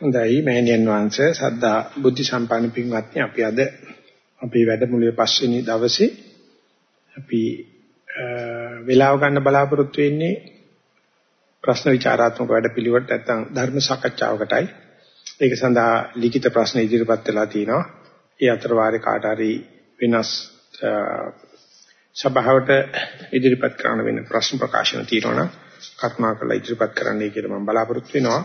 හොඳයි මෑණියන් වහන්සේ සද්ධා බුද්ධ සම්පන්න පින්වත්නි අපි අද අපේ වැඩමුළුවේ පස්වෙනි දවසේ අපි වේලාව ගන්න බලාපොරොත්තු වෙන්නේ ප්‍රශ්න විචාරාත්මක වැඩපිළිවෙලට නැත්නම් ධර්ම සාකච්ඡාවකටයි. ඒක සඳහා ලිඛිත ප්‍රශ්න ඉදිරිපත් වෙලා තිනවා. ඒ අතර වාරේ කාට හරි වෙනස් සභාවට ඉදිරිපත් කරන්න වෙන ප්‍රශ්න ප්‍රකාශන තියෙනවා නම් කරුණාකරලා ඉදිරිපත් කරන්නයි කියලා මම බලාපොරොත්තු වෙනවා.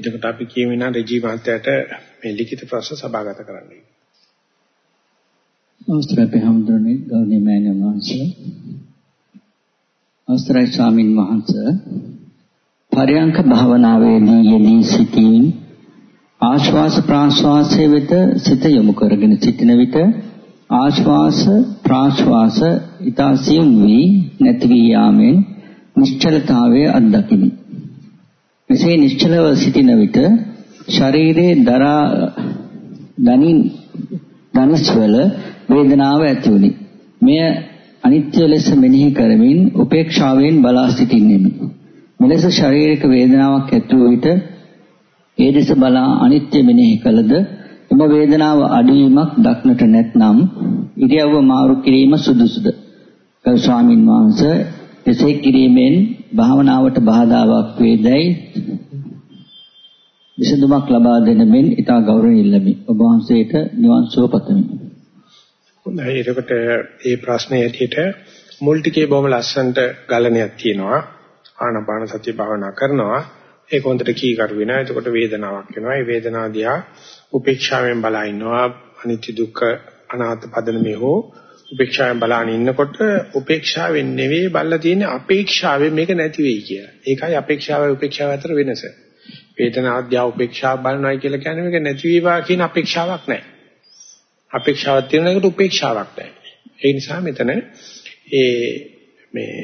එතකොට අපි කියමිනා රජී මහත්තයාට මේ ලිඛිත ප්‍රශ්න සභාගත කරන්න. අවස්ථරයි පහම්දුරනේ ගෞරවනීය මෑණියන් වහන්සේ. අවස්ථරයි ස්වාමින් වහන්සේ. පරයන්ක භාවනාවේදී යෙදී සිටින් ආශ්වාස ප්‍රාශ්වාසයේ වෙත සිත යොමු කරගෙන සිටින විට ආශ්වාස ප්‍රාශ්වාස ඊතාසියුම් වී නැති වී යාමෙන් නිශ්චලතාවයේ අත්දකිමි. මෙසේ නිශ්චලව සිටින විට ශරීරයේ දරා දනින් දනස්වල වේදනාව ඇති වුනි. මෙය අනිත්‍ය ලෙස මෙනෙහි කරමින් උපේක්ෂාවෙන් බලා සිටින්නෙමි. මෙලෙස ශාරීරික වේදනාවක් ඇති වූ විට ඒ දෙස බලා අනිත්‍ය මෙනෙහි කළද එම වේදනාව අඩුවීමක් දක්නට නැත්නම් ඉරියව්ව මාරු කිරීම සුදුසුද? ගරු ස්වාමින් වහන්සේ එසේ කිරීමෙන් භාවනාවට බාධාවක් වේදයි විසඳුමක් ලබා දෙන මෙන් ඊට ගෞරවණීය ඉල්ලමි. ඔබ වහන්සේට නිවන් සුව පතමි. හොඳයි එතකොට මේ ප්‍රශ්නේ ඇටියට මුල් ටිකේ බොහොම ලස්සනට ගලණයක් තියෙනවා. ආනාපාන සතිය භාවනා කරනවා. ඒක හොඳට කීකරු වෙනවා. එතකොට වේදනාවක් වෙනවා. ඒ වේදනාව දිහා උපේක්ෂාවෙන් බලා ඉන්නවා. අනිත්‍ය දුක්ඛ අනාත්ම පදනමේ හෝ උපේක්ෂාවෙන් බලාන ඉන්නකොට උපේක්ෂාවෙන් නෙවෙයි බල්ලා තියෙන්නේ අපේක්ෂාවෙන් මේක නැති වෙයි කියලා. ඒකයි අපේක්ෂාවයි උපේක්ෂාව අතර වෙනස. වේදනාද්‍යා උපේක්ෂාව බලනවායි කියලා කියන්නේ මේක නැති වේවා කියන අපේක්ෂාවක් නැහැ. අපේක්ෂාවක් තියෙන එකට උපේක්ෂාවක් නැහැ. ඒ නිසා මෙතන ඒ මේ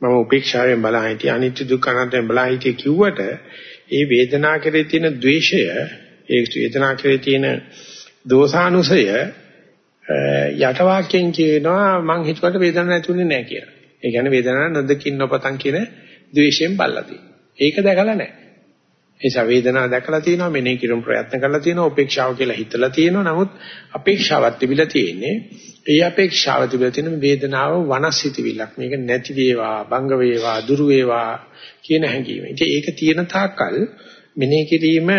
මම උපේක්ෂාවෙන් බලා හිටිය අනිත්‍ය දුක්ඛ අනාත්මයෙන් බලා හිටිය කිව්වට ඒ වේදනා කෙරේ තියෙන द्वේෂය ඒ වේදනා කෙරේ තියෙන දෝසානුසය යට වාක්‍යයෙන් කියනවා මං හිතුවට වේදනාවක් නැතුනේ නැහැ කියලා. ඒ කියන්නේ වේදනාවක් නොදකින් නොපතන් කියන द्वේෂයෙන් බල්ලා තියෙනවා. ඒක දැකලා නැහැ. ඒසා වේදනාව දැකලා තියෙනවා මෙනෙහි කිරීම ප්‍රයත්න කරලා තියෙනවා උපේක්ෂාව කියලා හිතලා තියෙනවා නමුත් අපේක්ෂාවක් තිබිලා තියෙන්නේ ඒ අපේක්ෂාව තිබිලා තියෙන වේදනාව වනස්සිතවිලක් මේක නැති වේවා බංග වේවා දුරු වේවා කියන හැඟීම. ඉතින් ඒක තියෙන තාක්කල් මෙනෙහි කිරීම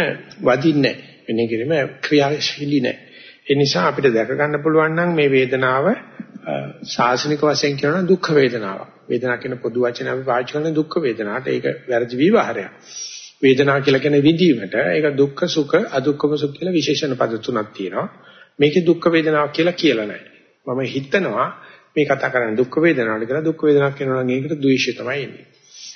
වදින්නේ නැහැ. මෙනෙහි කිරීම ක්‍රියාශීලී නැහැ. ඒ නිසා අපිට දැක ගන්න පුළුවන් නම් මේ වේදනාව සාසනික වශයෙන් කියනවා දුක්ඛ වේදනාවක්. වේදනාව කියන පොදු වචන අපි පාවිච්චි කරන දුක්ඛ වේදනාවට ඒක වැරදි විවහාරයක්. වේදනාව කියලා කියන්නේ විඳීමට ඒක දුක්ඛ සුඛ අදුක්ඛම සුඛ කියලා විශේෂණ පද තුනක් තියෙනවා. මේකේ දුක්ඛ වේදනාවක් කියලා කියලා නැහැ. මම හිතනවා මේ කතා කරන්නේ දුක්ඛ වේදනාවට කියලා දුක්ඛ වේදනාවක් කියනවා නම් ඒකට ද්වේෂය තමයි එන්නේ.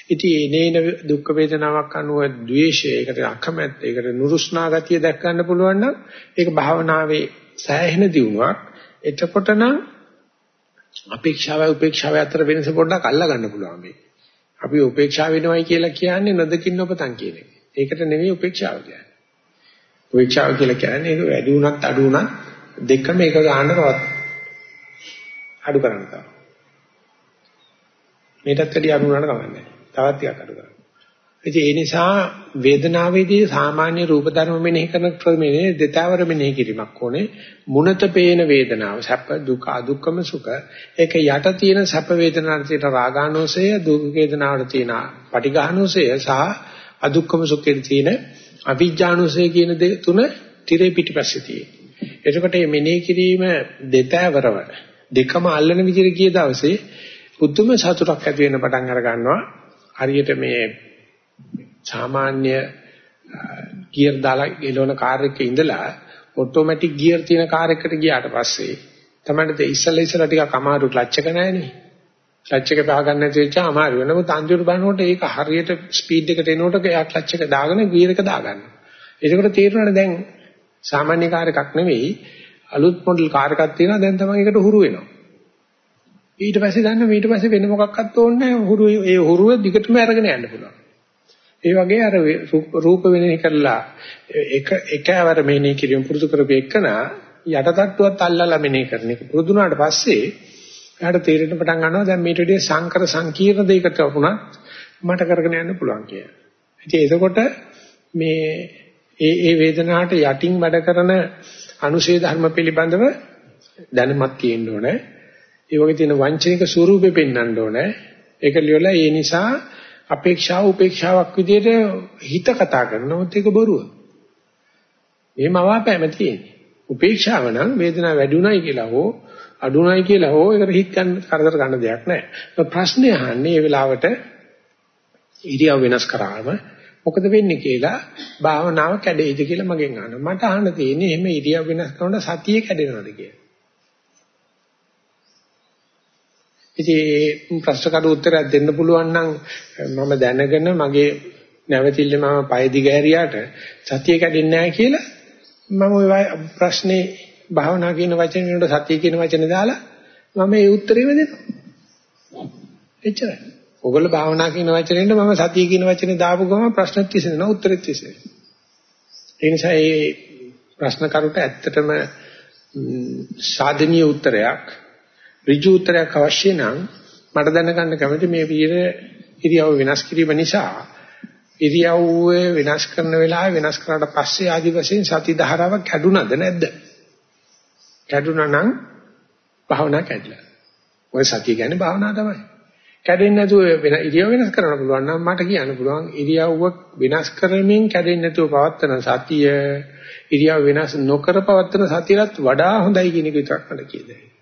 ඉතින් එනේන දුක්ඛ වේදනාවක් අනුව ද්වේෂය ඒකට අකමැත්ත ඒකට නුරුස්නා ගතිය දැක් ගන්න පුළුවන් නම් ඒක භාවනාවේ සෑහෙන දියුණුවක්. එතකොට නම් අපේක්ෂාවයි උපේක්ෂාවයි අතර වෙනස පොඩ්ඩක් අල්ලා ගන්න පුළුවන් මේ. අපි උපේක්ෂා වෙනවයි කියලා කියන්නේ නොදකින් නොපතන් කියන එක. ඒකට නෙමෙයි උපේක්ෂාව කියන්නේ. උපේක්ෂාව කියලා කියන්නේ ඒක වැඩි වුණත් අඩු වුණත් දෙකම එක ගන්නවත් අඩු කරන්න තමයි. මේකත් වැඩි අඩු වුණාට කමන්නේ. තවත් ටිකක් අඩු කරන්න. ඉතින් ඒ නිසා වේදනාවේදී සාමාන්‍ය රූප ධර්ම මෙනෙහි කරන ක්‍රමයේ දෙතවර මෙනෙහි කිරීමක් ඕනේ. මුනත පේන වේදනාව සැප දුක අදුක්කම සුඛ ඒක යට තියෙන සැප වේදනාවට තියෙන රාගානුසය දුක් වේදනාවට තියෙන පටිඝානුසය සහ අදුක්කම සුඛෙට තියෙන අවිජ්ජානුසය කියන දෙක තුන tire පිටිපස්සේ තියෙනවා. එතකොට මේ මෙනෙහි කිරීම දෙතවරව දෙකම අල්ලන විදිහට ගිය දවසේ පුදුම සතුටක් ඇති වෙන පටන් අර ගන්නවා. හරියට මේ සාමාන්‍ය ගියර් දාලා එළවන කාර් එකේ ඉඳලා ඔටෝමැටික් ගියර් තියෙන කාර් එකකට ගියාට පස්සේ තමයි තේ ඉස්සලා ඉස්සලා ටිකක් අමාරු ක්ලච් එක නැහැනේ. ක්ලච් එක පහ ගන්න නැති වෙච්ච අමාරු වෙනවා. නමුත් අන්තිමට බලනකොට ඒක හරියට ස්පීඩ් එකට එනකොට එයා ක්ලච් එක දාගෙන ගියර් එක දාගන්නවා. ඒකට තේරෙනවනේ දැන් සාමාන්‍ය කාර් එකක් නෙවෙයි අලුත් මොඩල් කාර් එකක් තියෙනවා දැන් තමයි ඒකට හුරු වෙනවා. ඊට පස්සේ දන්න ඊට පස්සේ වෙන මොකක්වත් ඕනේ නැහැ. හුරු ඒ හුරුව දිගටම අරගෙන යන්න පුළුවන්. ඒ වගේ අර රූප වෙනෙහි කරලා එක එකවර මෙනෙහි කිරීම පුරුදු කරපු එකන යටටට්ටුවත් අල්ලලා මෙනෙහි කරන එක පුරුදු වුණාට පස්සේ එයාට තේරෙන්න පටන් ගන්නවා දැන් මේට වඩා සංකර සංකීර්ණ දෙයකට වුණත් මට කරගෙන යන්න පුළුවන් කියලා. ඉතින් එතකොට මේ ඒ ඒ වේදනාවට යටින් වැඩ කරන අනුශේ ධර්ම පිළිබඳව දැනුමක් තියෙන්න ඕනේ. ඒ වගේ තියෙන වංචනික ස්වරූපෙ පෙන්වන්න ඕනේ. ඒක ලියලා ඒ නිසා අපේක්ෂාව උපේක්ෂාවක් විදිහට හිත කතා කරනොත් ඒක බොරුව. එහෙම අවාපෑම තියෙන්නේ. උපේක්ෂාව නම් වේදනාව වැඩි උනායි කියලා හෝ අඩු උනායි කියලා හෝ ඒකට හිත ගන්න කරදර ගන්න දෙයක් නැහැ. ප්‍රශ්නේ අහන්නේ මේ වෙලාවට ඉරියව් වෙනස් කරාම මොකද වෙන්නේ කියලා භාවනාව කැඩෙයිද කියලා මගෙන් අහනවා. මට අහන්න තියෙන්නේ එහෙම ඉරියව් වෙනස් කරනකොට සතිය කැඩෙනවද කියලා. ඉතින් ප්‍රශ්න කඩ උත්තරයක් දෙන්න පුළුවන් නම් මම දැනගෙන මගේ නැවතිල්ල මම පය දිග හැරියාට සතිය කැඩෙන්නේ නැහැ කියලා මම ওই ප්‍රශ්නේ භාවනා කියන වචනේ වලට සතිය කියන වචනේ දාලා මම ඒ උත්තරේම දෙනවා. එච්චරයි. ඔයගොල්ලෝ භාවනා කියන වචනේට මම සතිය කියන වචනේ දාපු ගමන් ප්‍රශ්නත් විසඳනවා උත්තරෙත් විසඳනවා. ඒ නිසා මේ ප්‍රශ්න කරුට ඇත්තටම සාධනීය උත්තරයක් ඍජු උත්තරයක් අවශ්‍ය නම් මට දැනගන්න කැමති මේ වීර ඉරියව් වෙනස් කිරීම නිසා ඉරියව්වේ වෙනස් කරන වෙලාවේ වෙනස් කරාට පස්සේ ආදි වශයෙන් සති ධාරාවක් කැඩුනද නැද්ද? කැඩුනා නම් භාවනා කැඩලා. ඔය සතිය කියන්නේ භාවනා තමයි. කැඩෙන්නේ නැතුව වෙන ඉරියව් වෙනස් කරන්න පුළුවන් නම් මට කියන්න පුළුවන් ඉරියව්ව වෙනස් කරමින් කැඩෙන්නේ නැතුව පවත්තන සතිය ඉරියව් වෙනස් නොකර පවත්තන සතියටත් වඩා හොඳයි කියන එක විතරක් මට කියදයි.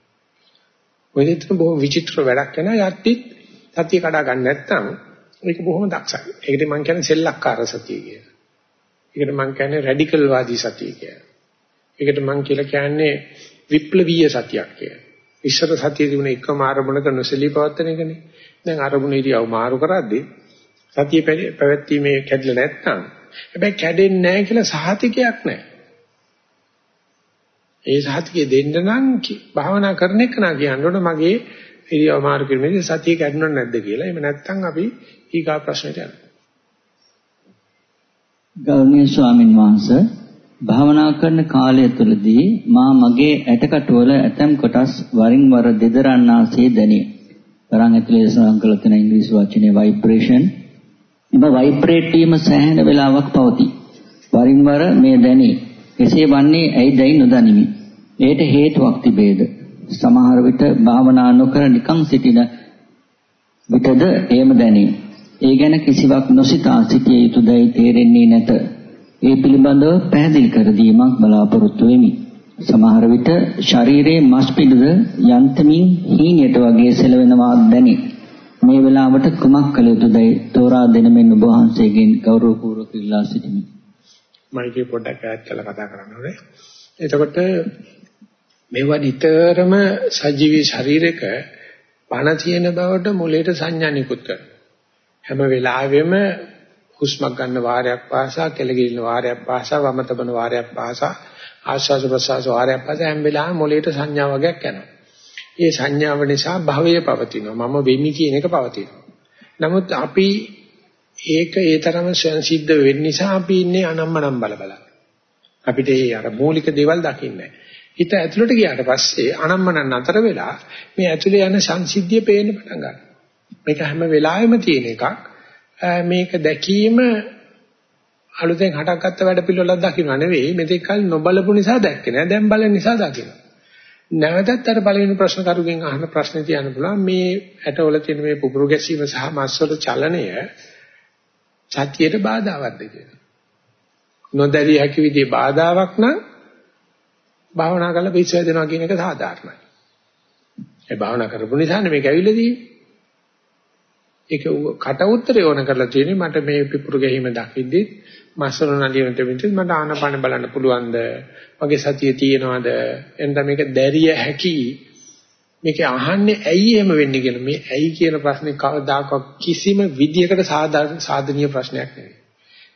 ඔය දෙතන බොහොම විචිත්‍ර වැඩක් වෙනවා යටි සතිය කඩා ගන්න නැත්නම් ඒක බොහොම දක්ෂයි. ඒකට මම කියන්නේ සෙල්ලක්කාර සතිය කියලා. ඒකට මම කියන්නේ රැඩිකල් වාදී සතිය කියලා. ඒකට මම කියලා කියන්නේ විප්ලවීය සතියක් කියලා. ඉස්සර සතිය තිබුණ එකම ආරමුණක නොසලී පවත්තන එකනේ. දැන් අරමුණ ඉරියව් මාරු කරද්දී සතිය පැවැත්ීමේ කැඩලා නැත්නම් හැබැයි කැඩෙන්නේ නැහැ කියලා සහතිකයක් නැහැ. ඒ සහතිකය දෙන්න නම් භාවනා කරන එක නා කියන්න ඕන මගේ ඉරියව් මාරු කිරීමේදී සතිය කැඩුණා නැද්ද කියලා. එහෙම නැත්නම් අපි ඊගා ප්‍රශ්නයට යනවා. ගෞරවනීය ස්වාමින් වහන්සේ භාවනා කරන කාලය තුළදී මා මගේ ඇටකටුවල ඇතම් කොටස් වරින් වර දෙදරන්නාසේ දැනේ. තරංග ඇතුලේ සඳහන් කළ තියෙන ඉංග්‍රීසි වචනේ vibration. එම vibrate වීම සෑහෙන වේලාවක් පවතී. වරින් වර මේ දැනේ. එසේ වන්නේ ඇයිදයි නොදනිමි. ඒට හේතුවක් තිබේද? සමහර විට භාවනා නොකර නිකන් සිටින විටද එයම දැනේ. ඒ ගැන කිසිවක් නොසිතා සිටිය යුතුදයි තේරෙන්නේ නැත. ඒ පිළිබඳව පැහැදිලි කර දීමක් බලාපොරොත්තු වෙමි. සමහර විට ශරීරයේ මස් පිඩුද යන්තමින් හීනයට වගේ සෙලවෙනවා දැනේ. මේ වෙලාවට කුමක් කළ යුතුදයි තෝරා දෙන මෙන් ඔබ වහන්සේගෙන් ගෞරවපූර්වක ඉල්ලා සිටිමි. මයිකේ පොඩ්ඩක් ඈත් කරලා කතා කරන්න ඕනේ. එතකොට මේවා නිතරම සජීවී ශරීරයක පණ තියෙන බවට මොලේට සංඥා නිකුත් කරනවා. හැම වෙලාවෙම හුස්මක් ගන්න වාරයක් පාසා, කෙලගිලින වාරයක් පාසා, වම තබන වාරයක් පාසා, ආශ්වාස ප්‍රශ්වාස වාරයක් පාසා හැම වෙලාවෙම මොලේට සංඥා වගේක් යනවා. ඒ සංඥාව නිසා භවය පවතිනවා. මම වෙමි කියන එක පවතිනවා. නමුත් අපි ඒක ඒ තරම සිද්ධ වෙන්න නිසා අපි ඉන්නේ අනම්මනම් බල බල. අපිට ඒ අර මූලික දේවල් දකින්නේ හිත ඇතුළට ගියාට පස්සේ අනම්මනම් අතර වෙලා මේ ඇතුළේ යන සංසිද්ධිය පේන්න පටන් ගන්නවා. මේක හැම වෙලාවෙම තියෙන එකක්. මේක දැකීම අලුතෙන් හටගත්ත වැඩ පිළිවෙලක් දකින්න නෙවෙයි මෙතෙක් කල නොබලපු නිසා දැක්කේ නෑ දැන් බලන නිසා දකින්න. නැවතත් අර පළවෙනි ප්‍රශ්න කරුගෙන් අහන ප්‍රශ්නේ තියන්න පුළුවන් මේ ඇටවල තියෙන මේ පුපුරු ගැසීම සහ මස්වල චලනය සත්‍යයට බාධාවත්ද කියලා. නොදැරිය හැකි විදිහේ බාධාවක් නම් භාවනා කරලා පිස්සු හැදෙනවා කියන එක සාධාරණයි. ඒ භාවනා කරපු නිසා නෙමෙයි ඇවිල්ලා තියෙන්නේ. ඒක කට උත්තරේ ඕන කරලා තියෙන්නේ මට මේ පිපුරු ගැහිම දකිද්දි මස්සල නලියනට විතර මට ආනපාන බලන්න පුළුවන්ද? මගේ සතිය තියෙනවද? එතන මේක දැරිය හැකි මේක අහන්නේ ඇයි එහෙම වෙන්නේ කියලා මේ ඇයි කියන ප්‍රශ්නේ කවදාකවත් කිසිම විදියකට සාධනීය ප්‍රශ්නයක් නෙවෙයි.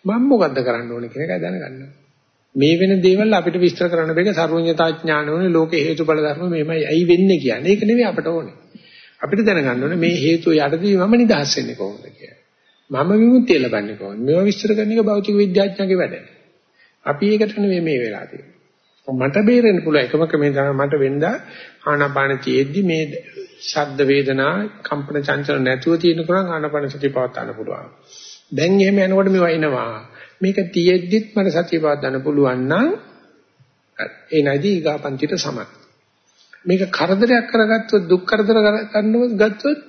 මම මොකද්ද කරන්න ඕනේ කියන එක දැනගන්න. මේ වෙන දේවල් අපිට විස්තර කරන්න බැහැ සර්වඥතා ඥාන ඕනේ ලෝකේ හේතුඵල ධර්ම මේමයි ඇයි වෙන්නේ කියන්නේ. ඒක නෙවෙයි අපට ඕනේ. අපිට දැනගන්න ඕනේ මේ හේතුව යටදී මම නිදහස් වෙන්නේ කොහොමද කියලා. මම විමුක්තිය ලබන්නේ කොහොමද? මේවා විස්තර කරන එක භෞතික විද්‍යාඥයන්ගේ වැඩ. අපි ඒකට නෙවෙයි මේ වෙලා තියෙන්නේ. මට බේරෙන්න පුළුවන් එකම ක්‍රමය තමයි මට වෙන්දා ආනාපාන තියෙද්දි මේ ශබ්ද වේදනා කම්පන චංචල නැතුව තියෙනකන් ආනාපාන සතිය පවත්වා ගන්න පුළුවන්. දැන් එහෙම යනකොට මේවා එනවා. මේක තියෙද්දිත් මට සතිය පවත්වන්න පුළුවන් නම් ඒ නැදී ඊගාපන්තිට සමත්. මේක කරදරයක් කරගත්තොත් දුක් කරදර කරනවත් ගත්තොත්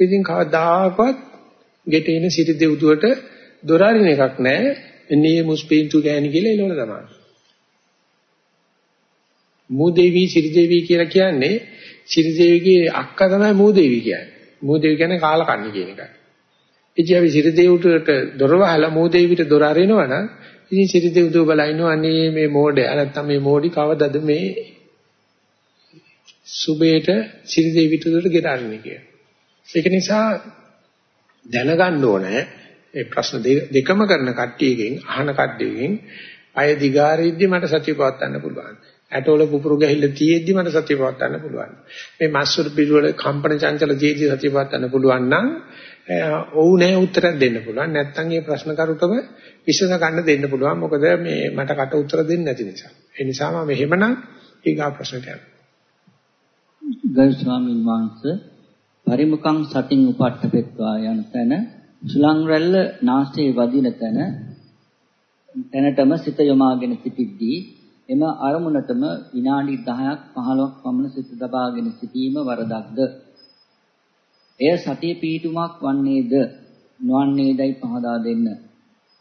ඉතින් කවදාකවත් ගෙටේන සිටි දෙව්දුවට දොර අරින එකක් නැහැ. එන්නේ මුස්පීන්තු ගෑණි කියලා එළවල තමයි. මූදේවි සිරිදේවි කියලා කියන්නේ සිරිදේවිගේ අක්කා තමයි මූදේවි කියන්නේ. මූදේවි කියන්නේ කාලකන්ණි කියන එකයි. ඉතින් අපි සිරිදේවුට දොර වහලා මූදේවිට දොර අරිනවනම් ඉතින් සිරිදේව් දුව බලා ඉන්නවා අනේ මේ මෝඩය නැත්තම් මේ මෝඩි කවදද මේ සුබේට සිරිදේවිට දොර ගෙරන්නේ කියලා. ඒක නිසා දැනගන්න ඕනේ මේ ප්‍රශ්න දෙකම කරන කට්ටියකින් අහන කට්ටියකින් අය දිගාරිද්දි මට සතිය පවත්වන්න පුළුවන්. ඇටවල පුපුරු ගහිල්ල තියෙද්දි මට සතිය පවත්වන්න පුළුවන්. මේ මස්සුරු පිළිවෙල කම්පන චංචල ජීවිතය සතිය පවත්වන්න පුළුවන් නම් ඔව් නෑ උත්තරයක් දෙන්න පුළුවන්. නැත්නම් මේ ප්‍රශ්න කරුටම විසඳ ගන්න දෙන්න පුළුවන්. මොකද මේ මට කට උත්තර දෙන්නේ නැති නිසා. ඒ නිසා මම එහෙමනම් ඊගා ප්‍රශ්නට යනවා. ගරු ස්වාමීන් වහන්සේ පරිමුඛං සතින් උපට්ඨපෙත්වා යන තැන සුලං රැල්ල නාසයේ වදින තැන තැනටම සිත යොමාගෙන සිටිද්දී එම අරමුණටම විනාඩි 10ක් 15ක් පමණ සිත දබාගෙන සිටීම වරදක්ද? එය සතිය පීඨුමක් වන්නේද? නොවන්නේදයි පහදා දෙන්න.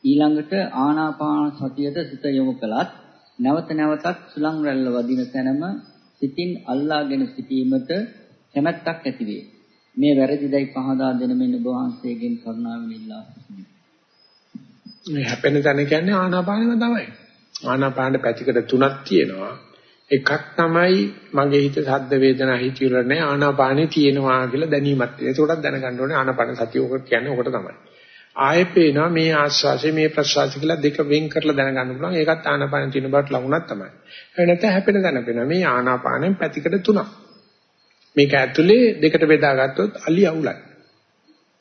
ඊළඟට ආනාපාන සතියට සිත යොමු කළත් නැවත නැවතත් සුලං රැල්ල වදින තැනම සිතින් අල්ලාගෙන සිටීමට කැමැත්තක් ඇති වේ. මේ වැරදිදයි පහදා දෙන මෙන්න ඔබ වහන්සේගෙන් කරුණාවෙන් ඉල්ලා සිටිනවා. මේ හැපෙන තැන කියන්නේ ආනාපානෙම තමයි. ආනාපාන පැතිකඩ තුනක් තියෙනවා. එකක් තමයි මගේ හිත සද්ද වේදනා හිතියුල නැහැ ආනාපානෙ තියෙනවා කියලා දැනීමක් තියෙනවා. ඒකටත් දැනගන්න ඕනේ ආනාපාන සතිය ඔකට කියන්නේ ඔකට තමයි. ආයෙ පේනවා මේ ආස්වාසය මේ ප්‍රසවාසය කියලා දෙක වෙන් කරලා දැනගන්න පුළුවන්. ඒකත් ආනාපාන තියෙන බවට ලකුණක් තමයි. ඒ නැත්නම් හැපෙන දැන පේනවා. මේ ආනාපානෙන් පැතිකඩ තුනක්. මේක ඇතුලේ දෙකට බෙදාගත්තොත් අලි අවුලයි.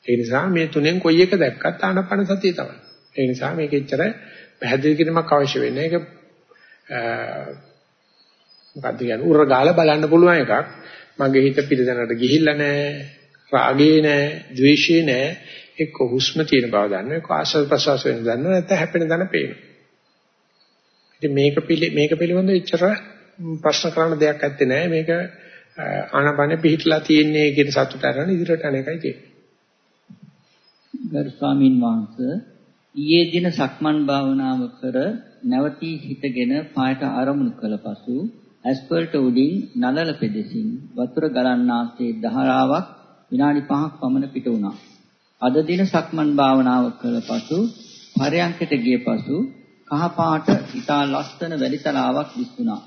ඒ නිසා මේ තුනෙන් කොයි එක දැක්කත් ආනාපාන සතිය තමයි. ඒ නිසා මේක එච්චර පැහැදිලි කිරීමක් අවශ්‍ය වෙන්නේ. ඒක මොකද්ද කියන්නේ උර ගාලා බලන්න පුළුවන් එකක්. මගේ හිත පිළිදැනට ගිහිල්ලා නැහැ, රාගේ නැහැ, ද්වේෂේ නැහැ. එක්ක හුස්ම තියෙන බව දන්නවා, එක්ක ආශ්වාස ප්‍රශ්වාස වෙන දන්නවා, නැත්නම් හැපෙන දන පේනවා. ඉතින් මේක පිළි මේක පිළිබඳව එච්චර ප්‍රශ්න කරන්න දෙයක් නැත්තේ නෑ. මේක ආනාපානෙ පිහිටලා තියෙන්නේ කියන සතුට අරගෙන ඉදිරියට යන එකයි තියෙන්නේ. ගරු ස්වාමින් වහන්සේ ඊයේ දින සක්මන් භාවනාව කර නැවතී හිටගෙන පායට ආරමුණු කළ පසු ඇස්පර්ට උඩින් නලල පෙදෙසින් වතුර ගලන්නාසේ ධාරාවක් විනාඩි 5ක් පමණ පිට වුණා. අද දින සක්මන් භාවනාව කළ පසු පරයන්කට ගිය පසු කහ පාට ඉතා ලස්සන වැලිතලාවක් දිස්සුණා.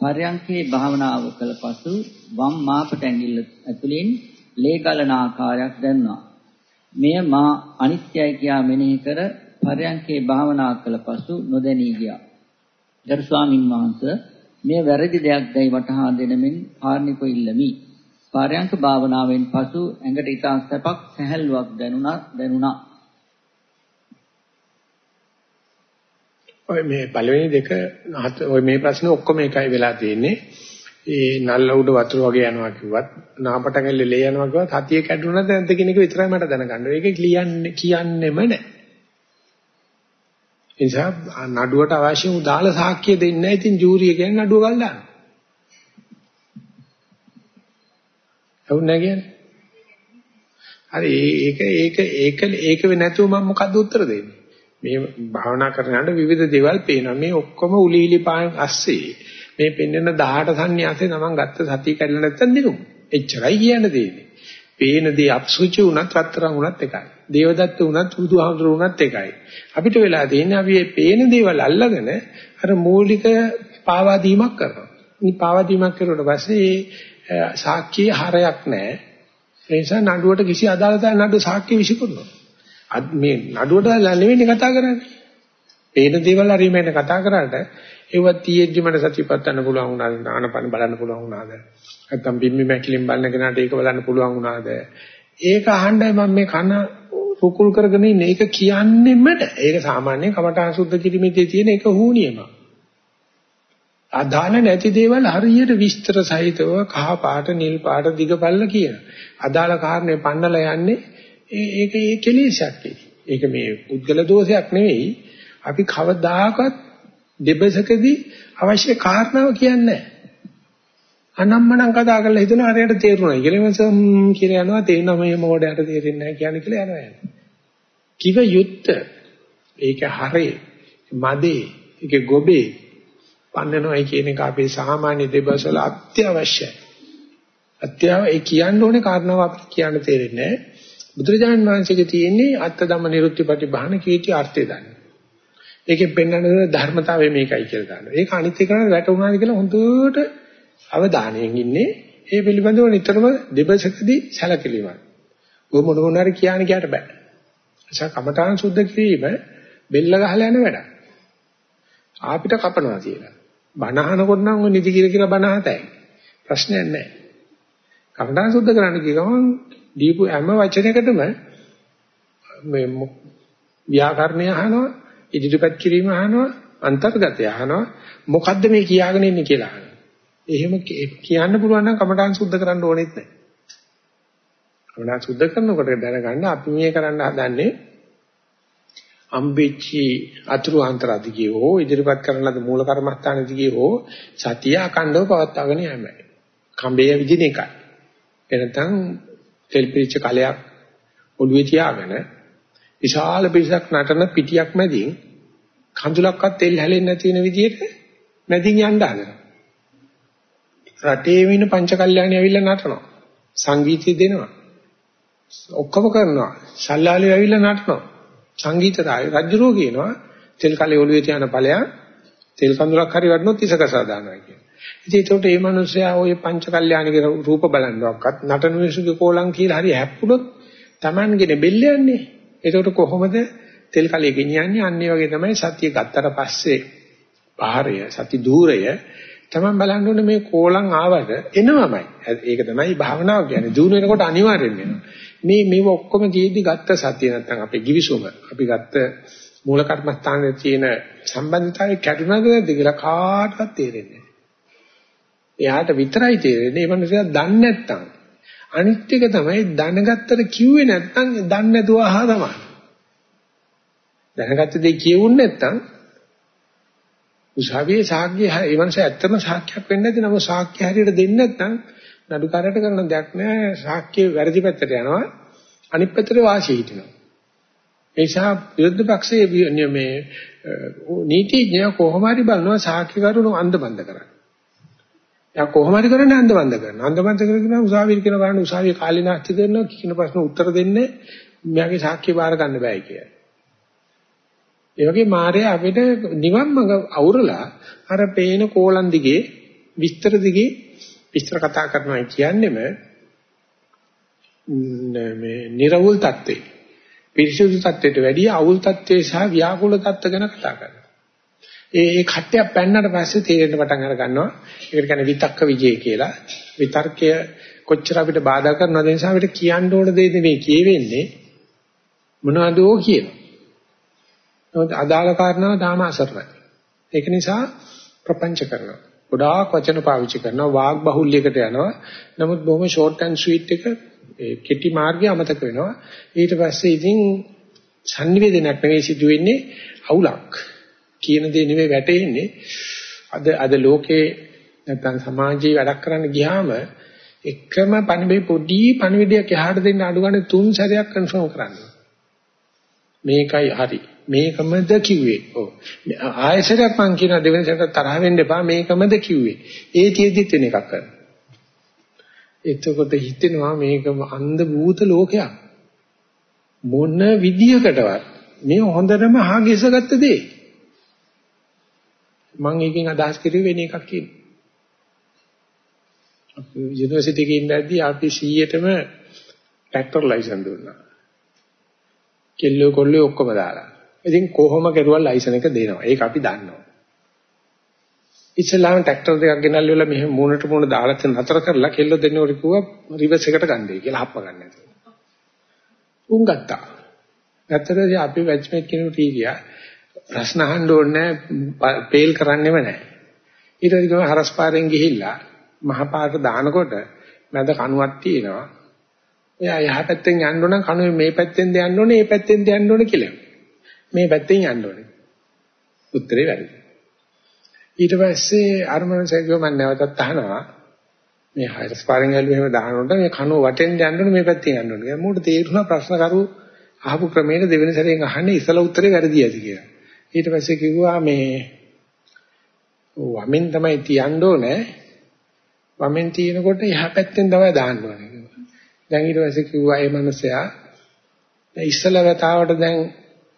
පරයන්කේ භාවනාව කළ පසු වම් මාපට ඇඟිල්ල ඇතුලෙන් ලේ ගලන ආකාරයක් දැනුණා. මෙය මා අනිත්‍යයි කියා මෙනෙහි කර පරයන්කේ භාවනා කළ පසු නොදැනී ගියා. ගරු ස්වාමින් වහන්සේ මේ වැරදි දෙයක් දැයි වටහා දෙනමින් කාර්නිකෝ ඉල්ලමි. පරයන්ක භාවනාවෙන් පසු ඇඟට ඊටා සැපක් සැහැල්ලුවක් දැනුණා දැනුණා. ඔය මේ පළවෙනි දෙක ඔය මේ ප්‍රශ්නේ ඔක්කොම එකයි වෙලා තියෙන්නේ. ඒ නල්ල උඩ වතුර වගේ යනවා කිව්වත් නාපටකල්ලේ ලේ යනවා කිව්වත් හතිය කැඩුනද නැද්ද කියන එක විතරයි මට දැනගන්න. ඒක කියන්නේ කියන්නෙම නැහැ. ඒ නිසා නඩුවට අවශ්‍ය උදාල සාක්ෂිය දෙන්නේ නැහැ. ඉතින් ජූරිය කියන්නේ නඩුව ගල් දානවා. හවුන්නේ කියන්නේ? හරි ඒක ඒක ඒක ඒක නැතුව මම මොකද්ද උත්තර දෙන්නේ? මේ භාවනා කරනකොට විවිධ දේවල් පේනවා. මේ ඔක්කොම උලීලි පාන් අස්සේ මේ පෙන්වන 18 සංන්‍යාසේ තමන් ගත්ත සතිය කැඩලා නැත්තම් දිනු. එච්චරයි කියන්න දෙන්නේ. පේන දේ අපසුචි වුණත් රත්තරන් වුණත් එකයි. දේවදත්ත වුණත් බුදුහාමුදුරු වුණත් එකයි. අපිට වෙලා තියෙන්නේ අපි මේ පේන දේවල් අල්ලගෙන අර මූලික පාවා දීමක් කරනවා. මේ පාවා දීමක් කරුවට පස්සේ සාක්කියේ හරයක් නැහැ. ඒ නිසා නඩුවට කිසි අදාළතාවක් නඩුව සාක්කිය විසිකරනවා. මේ නඩුවට නෙවෙයි කතා කරන්නේ. පේන දේවල් හරි මෙන්න කතා කරාට ඒවත් තියෙද්දි මට සතියපත් ගන්න පුළුවන් වුණාද? ආනපන බලන්න පුළුවන් වුණාද? නැත්තම් බිම්බි මැකිලින් බලන කෙනාට ඒක බලන්න පුළුවන් වුණාද? ඒක අහන්නයි මම මේ කන රුකුල් කරගෙන ඉන්නේ. ඒක කියන්නෙම නෑ. ඒක සාමාන්‍ය කමඨාන් සුද්ධ කිරීමේදී තියෙන එක හුනියම. අදාළ නැති දේවල් හරියට විස්තර සහිතව කහ පාට නිල් පාට දිග පල්ල කියන. අදාළ කාරණේ පන්නලා යන්නේ ඒක ඒ කෙලෙසක් ඒක මේ පුද්ගල දෝෂයක් නෙවෙයි අපි කවදාකවත් දෙබසකදී අවශ්‍ය කාරණාව කියන්නේ නැහැ. අනම්මනම් කතා කරලා හිතන හරියට තේරුණා කියලා මසම් කියලා යනවා තේරෙනවා මේ මොඩයට තේරෙන්නේ නැහැ කියන්නේ කියලා යනවා යන්නේ. කිව යුත්ත ඒක හරේ මදේ ඒක ගොබේ පන්නනොයි කියන එක අපේ සාමාන්‍ය දෙබසවල අත්‍යවශ්‍යයි. අත්‍යව ඒ කියන්න ඕනේ කාරණාව අපිට කියන්න තේරෙන්නේ නැහැ. බුදුරජාණන් වහන්සේගේ තියෙන්නේ අත්ත ධම්ම නිරුත්ති ප්‍රතිභාන කීටි අර්ථය දන්නේ. ඒකෙන් පෙන්වන ධර්මතාවය මේකයි කියලා දානවා. ඒක අනිත් එකකට වැටුණාද කියලා හොඳට අවධානයෙන් ඉන්නේ. ඒ පිළිබඳව නිතරම දෙබසකදී සැලකිලිමත්. ඔය මොන මොනාරි කියන්නේ කියට බෑ. එසා කමඨාන් සුද්ධ කිරීම බෙල්ල ගහලා යන වැඩක්. ආපිට කපනවා කියලා. බණ අහනකොට නම් ඔය නිදි කියලා කියලා බණ අහතයි. ප්‍රශ්නයක් නැහැ. කමඨාන් සුද්ධ කරන්න කිය ගමන් දීපු හැම වචනයකටම මේ ව්‍යාකරණය අහනවා, ඉදිරිපත් කිරීම අහනවා, අන්තර්ගතය අහනවා, මොකද්ද මේ කියාගෙන ඉන්නේ කියලා අහනවා. එහෙම කියන්න පුළුවන් නම් කමඨාන් සුද්ධ කරන්න ඕනෙත් නැහැ. කමඨාන් සුද්ධ කරනකොට දැනගන්න අපි මේ කරන්න හදන්නේ අම්බෙච්චි අතුරු අන්තරාදිගේ හෝ ඉදිරිපත් කරන ලද මූල කර්මස්ථානදිගේ හෝ සතිය අකණ්ඩව පවත්වාගෙන යෑමයි. කඹේ විදින එකයි. එනතන් තෙල් පිරිච්ච කලයක් ඔළුවේ තියාගෙන විශාල පිරිසක් නටන පිටියක් මැදින් කඳුලක්වත් තෙල් හැලෙන්නේ නැති වෙන විදිහට මැදින් යන්න හදනවා. රටේ වින පංචකල්යාණි ඇවිල්ලා නටනවා. සංගීතය දෙනවා. ඔක්කොම කරනවා. ශල්ලාලිය ඇවිල්ලා නටනවා. සංගීත රාජ්‍යරෝ කියනවා තෙල් කලේ ඔළුවේ තියන ඵලයන් තෙල් කඳුලක් හරි වටනොත් ඉසකසා දානවා කියන. ඉතින් ඒකට මේ මිනිස්සයා ওই පංචකල්යාණික රූප බලන්නවක්වත් නටන මිනිසුගේ කෝලං කියලා හරි හැප්පුණොත් Tamanගෙන බෙල්ල යන්නේ. ඒකට කොහොමද තෙල් කලේ ගෙනියන්නේ? අන්න වගේ තමයි සතිය ගත්තට පස්සේ පාරය සති දූරය තමන් බලන්න ඕනේ මේ කෝලං ආවට එනවමයි. ඒක තමයි භාවනාව කියන්නේ. දිනු වෙනකොට අනිවාර්යෙන් වෙනවා. මේ මේව ඔක්කොම දීදි ගත්ත සතිය නැත්නම් අපේ givisuma අපි ගත්ත මූල කර්මස්ථානයේ තියෙන සම්බන්ධතාවය කැඩුනද නැද්ද කියලා කාටවත් තේරෙන්නේ නැහැ. එයාට විතරයි තේරෙන්නේ. ඒ මනුස්සයා දන්නේ නැත්තම්. අනිත් එක තමයි දැනගත්තට කිව්වේ නැත්තම් දන්නේ නැතුව අහා තමයි. දැනගත්ත දේ කියවුන්නේ නැත්තම් උසාවියේ සාක්ෂි ඒ මනුස්සයා ඇත්තම සාක්ෂියක් වෙන්නේ නැති නම සාක්ෂි හරියට දෙන්නේ නැත්තම් නඩුකාරයට කරන දෙයක් නෑ සාක්ෂිය වැරදි පැත්තට යනවා අනිත් පැත්තට වාසිය හිටිනවා ඒ නිසා විරුද්ධ පක්ෂයේ මේ නීතිඥය කොහොම හරි බලනවා සාක්ෂි කරුණු අන්ධබන්ද කරන්න. එයා කොහොම හරි කරන්නේ අන්දමන්ද කරනවා. අන්දමන්ද කරගෙන උසාවියට කියන ගාන උසාවිය කාලේ නාස්ති කරනවා කියන ප්‍රශ්න උත්තර දෙන්නේ මෙයාගේ සාක්ෂි බාර ගන්න බෑ කියලා. ඒ වගේ මායя අපිට නිවන් මඟ අවුරලා අර පේන කෝලන් දිගේ විස්තර දිගේ විස්තර කතා කරනවා කියන්නේම මේ නිර්වෘල් தත්ත්වේ. පිරිසුදු தත්ත්වයට වැඩිය අවුල් தත්ත්වේ සහ ව්‍යාකූල தත්ත්ව ගැන කතා කරනවා. ඒ ඒ කට්ටිය පැන්නට පස්සේ තේරෙන්න පටන් අර ගන්නවා. ඒකට කියන්නේ විතක්ක විජේ කියලා. විතර්කය කොච්චර අපිට බාධා කරනවද ඒ නිසා අපිට කියන්න ඕන දේ නෙමෙයි කියවෙන්නේ මොනවදෝ කියනවා. නමුත් අදාළ කාරණාව තාම අසරණයි. ඒක නිසා ප්‍රපංච කරනවා. ගොඩාක් වචන පාවිච්චි කරනවා වාග් බහුල්‍යයකට යනවා. නමුත් බොහොම ෂෝට් ඇන්ඩ් ස්වීට් එක ඒ කෙටි මාර්ගය අමතක වෙනවා. ඊට පස්සේ ඉතින් sannivedanayak නෙවෙයි සිදු වෙන්නේ අවුලක්. කියන දේ නෙවෙයි වැටෙන්නේ. අද අද ලෝකේ නැත්නම් සමාජයේ වැඩක් කරන්න ගියාම එකම පණිවිඩ පොඩි පණිවිඩයක් එහාට දෙන්න අඩු ගන්න තුන් සැරයක් කන්ෆර්ම් කරන්න. මේකයි හරි. මේකමද කිව්වේ. ඔව්. ආයෙසරයක් මං කියන දෙවෙනි සැරට තරහ වෙන්න එපා මේකමද කිව්වේ. ඒ තියෙද්දිත් වෙන එකක් කරන්න. එතකොට හිතෙනවා මේක අන්ධ භූත ලෝකයක්. මොන විදියකටවත් මේ හොඳටම හාගෙසගත්ත දේ. මම එකකින් අදහස් කරුවේ වෙන එකක් කියන්නේ. අපි යුනිවර්සිටි එකේ ඉඳද්දී අපි 100ටම ට්‍රැක්ටර් ලයිසන් දුන්නා. කෙල්ලෝ කොල්ලෝ ඔක්කොම දාලා. ඉතින් කොහොම කරුවා ලයිසන් එක දෙනවා. ඒක අපි දන්නවා. ඉස්ලාම ට්‍රැක්ටර් දෙකක් ගෙනල්ලා මෙහෙම මූණට මූණ දාලා තන නතර කරලා කෙල්ල දෙන්නෝට කිව්වා රිවර්ස් එකට ගන්නයි කියලා හප්ප ගන්න නැතුව. උන් ගත්තා. ඇත්තටම අපි වැච්මේට් කෙනෙකුට ඉගියා ප්‍රශ්න අහන්න ඕනේ පේල් කරන්නෙම නැහැ. ඊට පස්සේ හරස් පාරෙන් ගිහිල්ලා මහ පාට දානකොට මැද කණුවක් තියෙනවා. එයා යහ පැත්තෙන් යන්න ඕන කණුවේ මේ පැත්තෙන්ද යන්න ඕනේ මේ පැත්තෙන්ද යන්න ඕනේ කියලා. මේ පැත්තෙන් යන්න ඕනේ. උත්තරේ වැරදි. ඊට පස්සේ අර මනුස්සයා කිව්වා මම නැවතත් අහනවා මේ හයර් ස්පාරින් ඇල්ලුව එහෙම දානකොට මේ කනුව වටෙන් යන්න ඕනේ මේ පැත්තෙන් යන්න ඕනේ. මූට තේරුණා ප්‍රශ්න කරු අහපු ක්‍රමයට දෙවෙනි සැරේන් අහන්නේ ඉස්සලා උත්තරේ වැරදියද කියලා. ඊට පස්සේ කිව්වා මේ වමෙන් තමයි තියන්න ඕනේ. වමෙන් තියෙනකොට එහා පැත්තෙන් තමයි දාන්න ඕනේ කිව්වා. දැන් ඊට පස්සේ කිව්වා ඒ මනුස්සයා දැන් ඉස්සලා වතාවට දැන්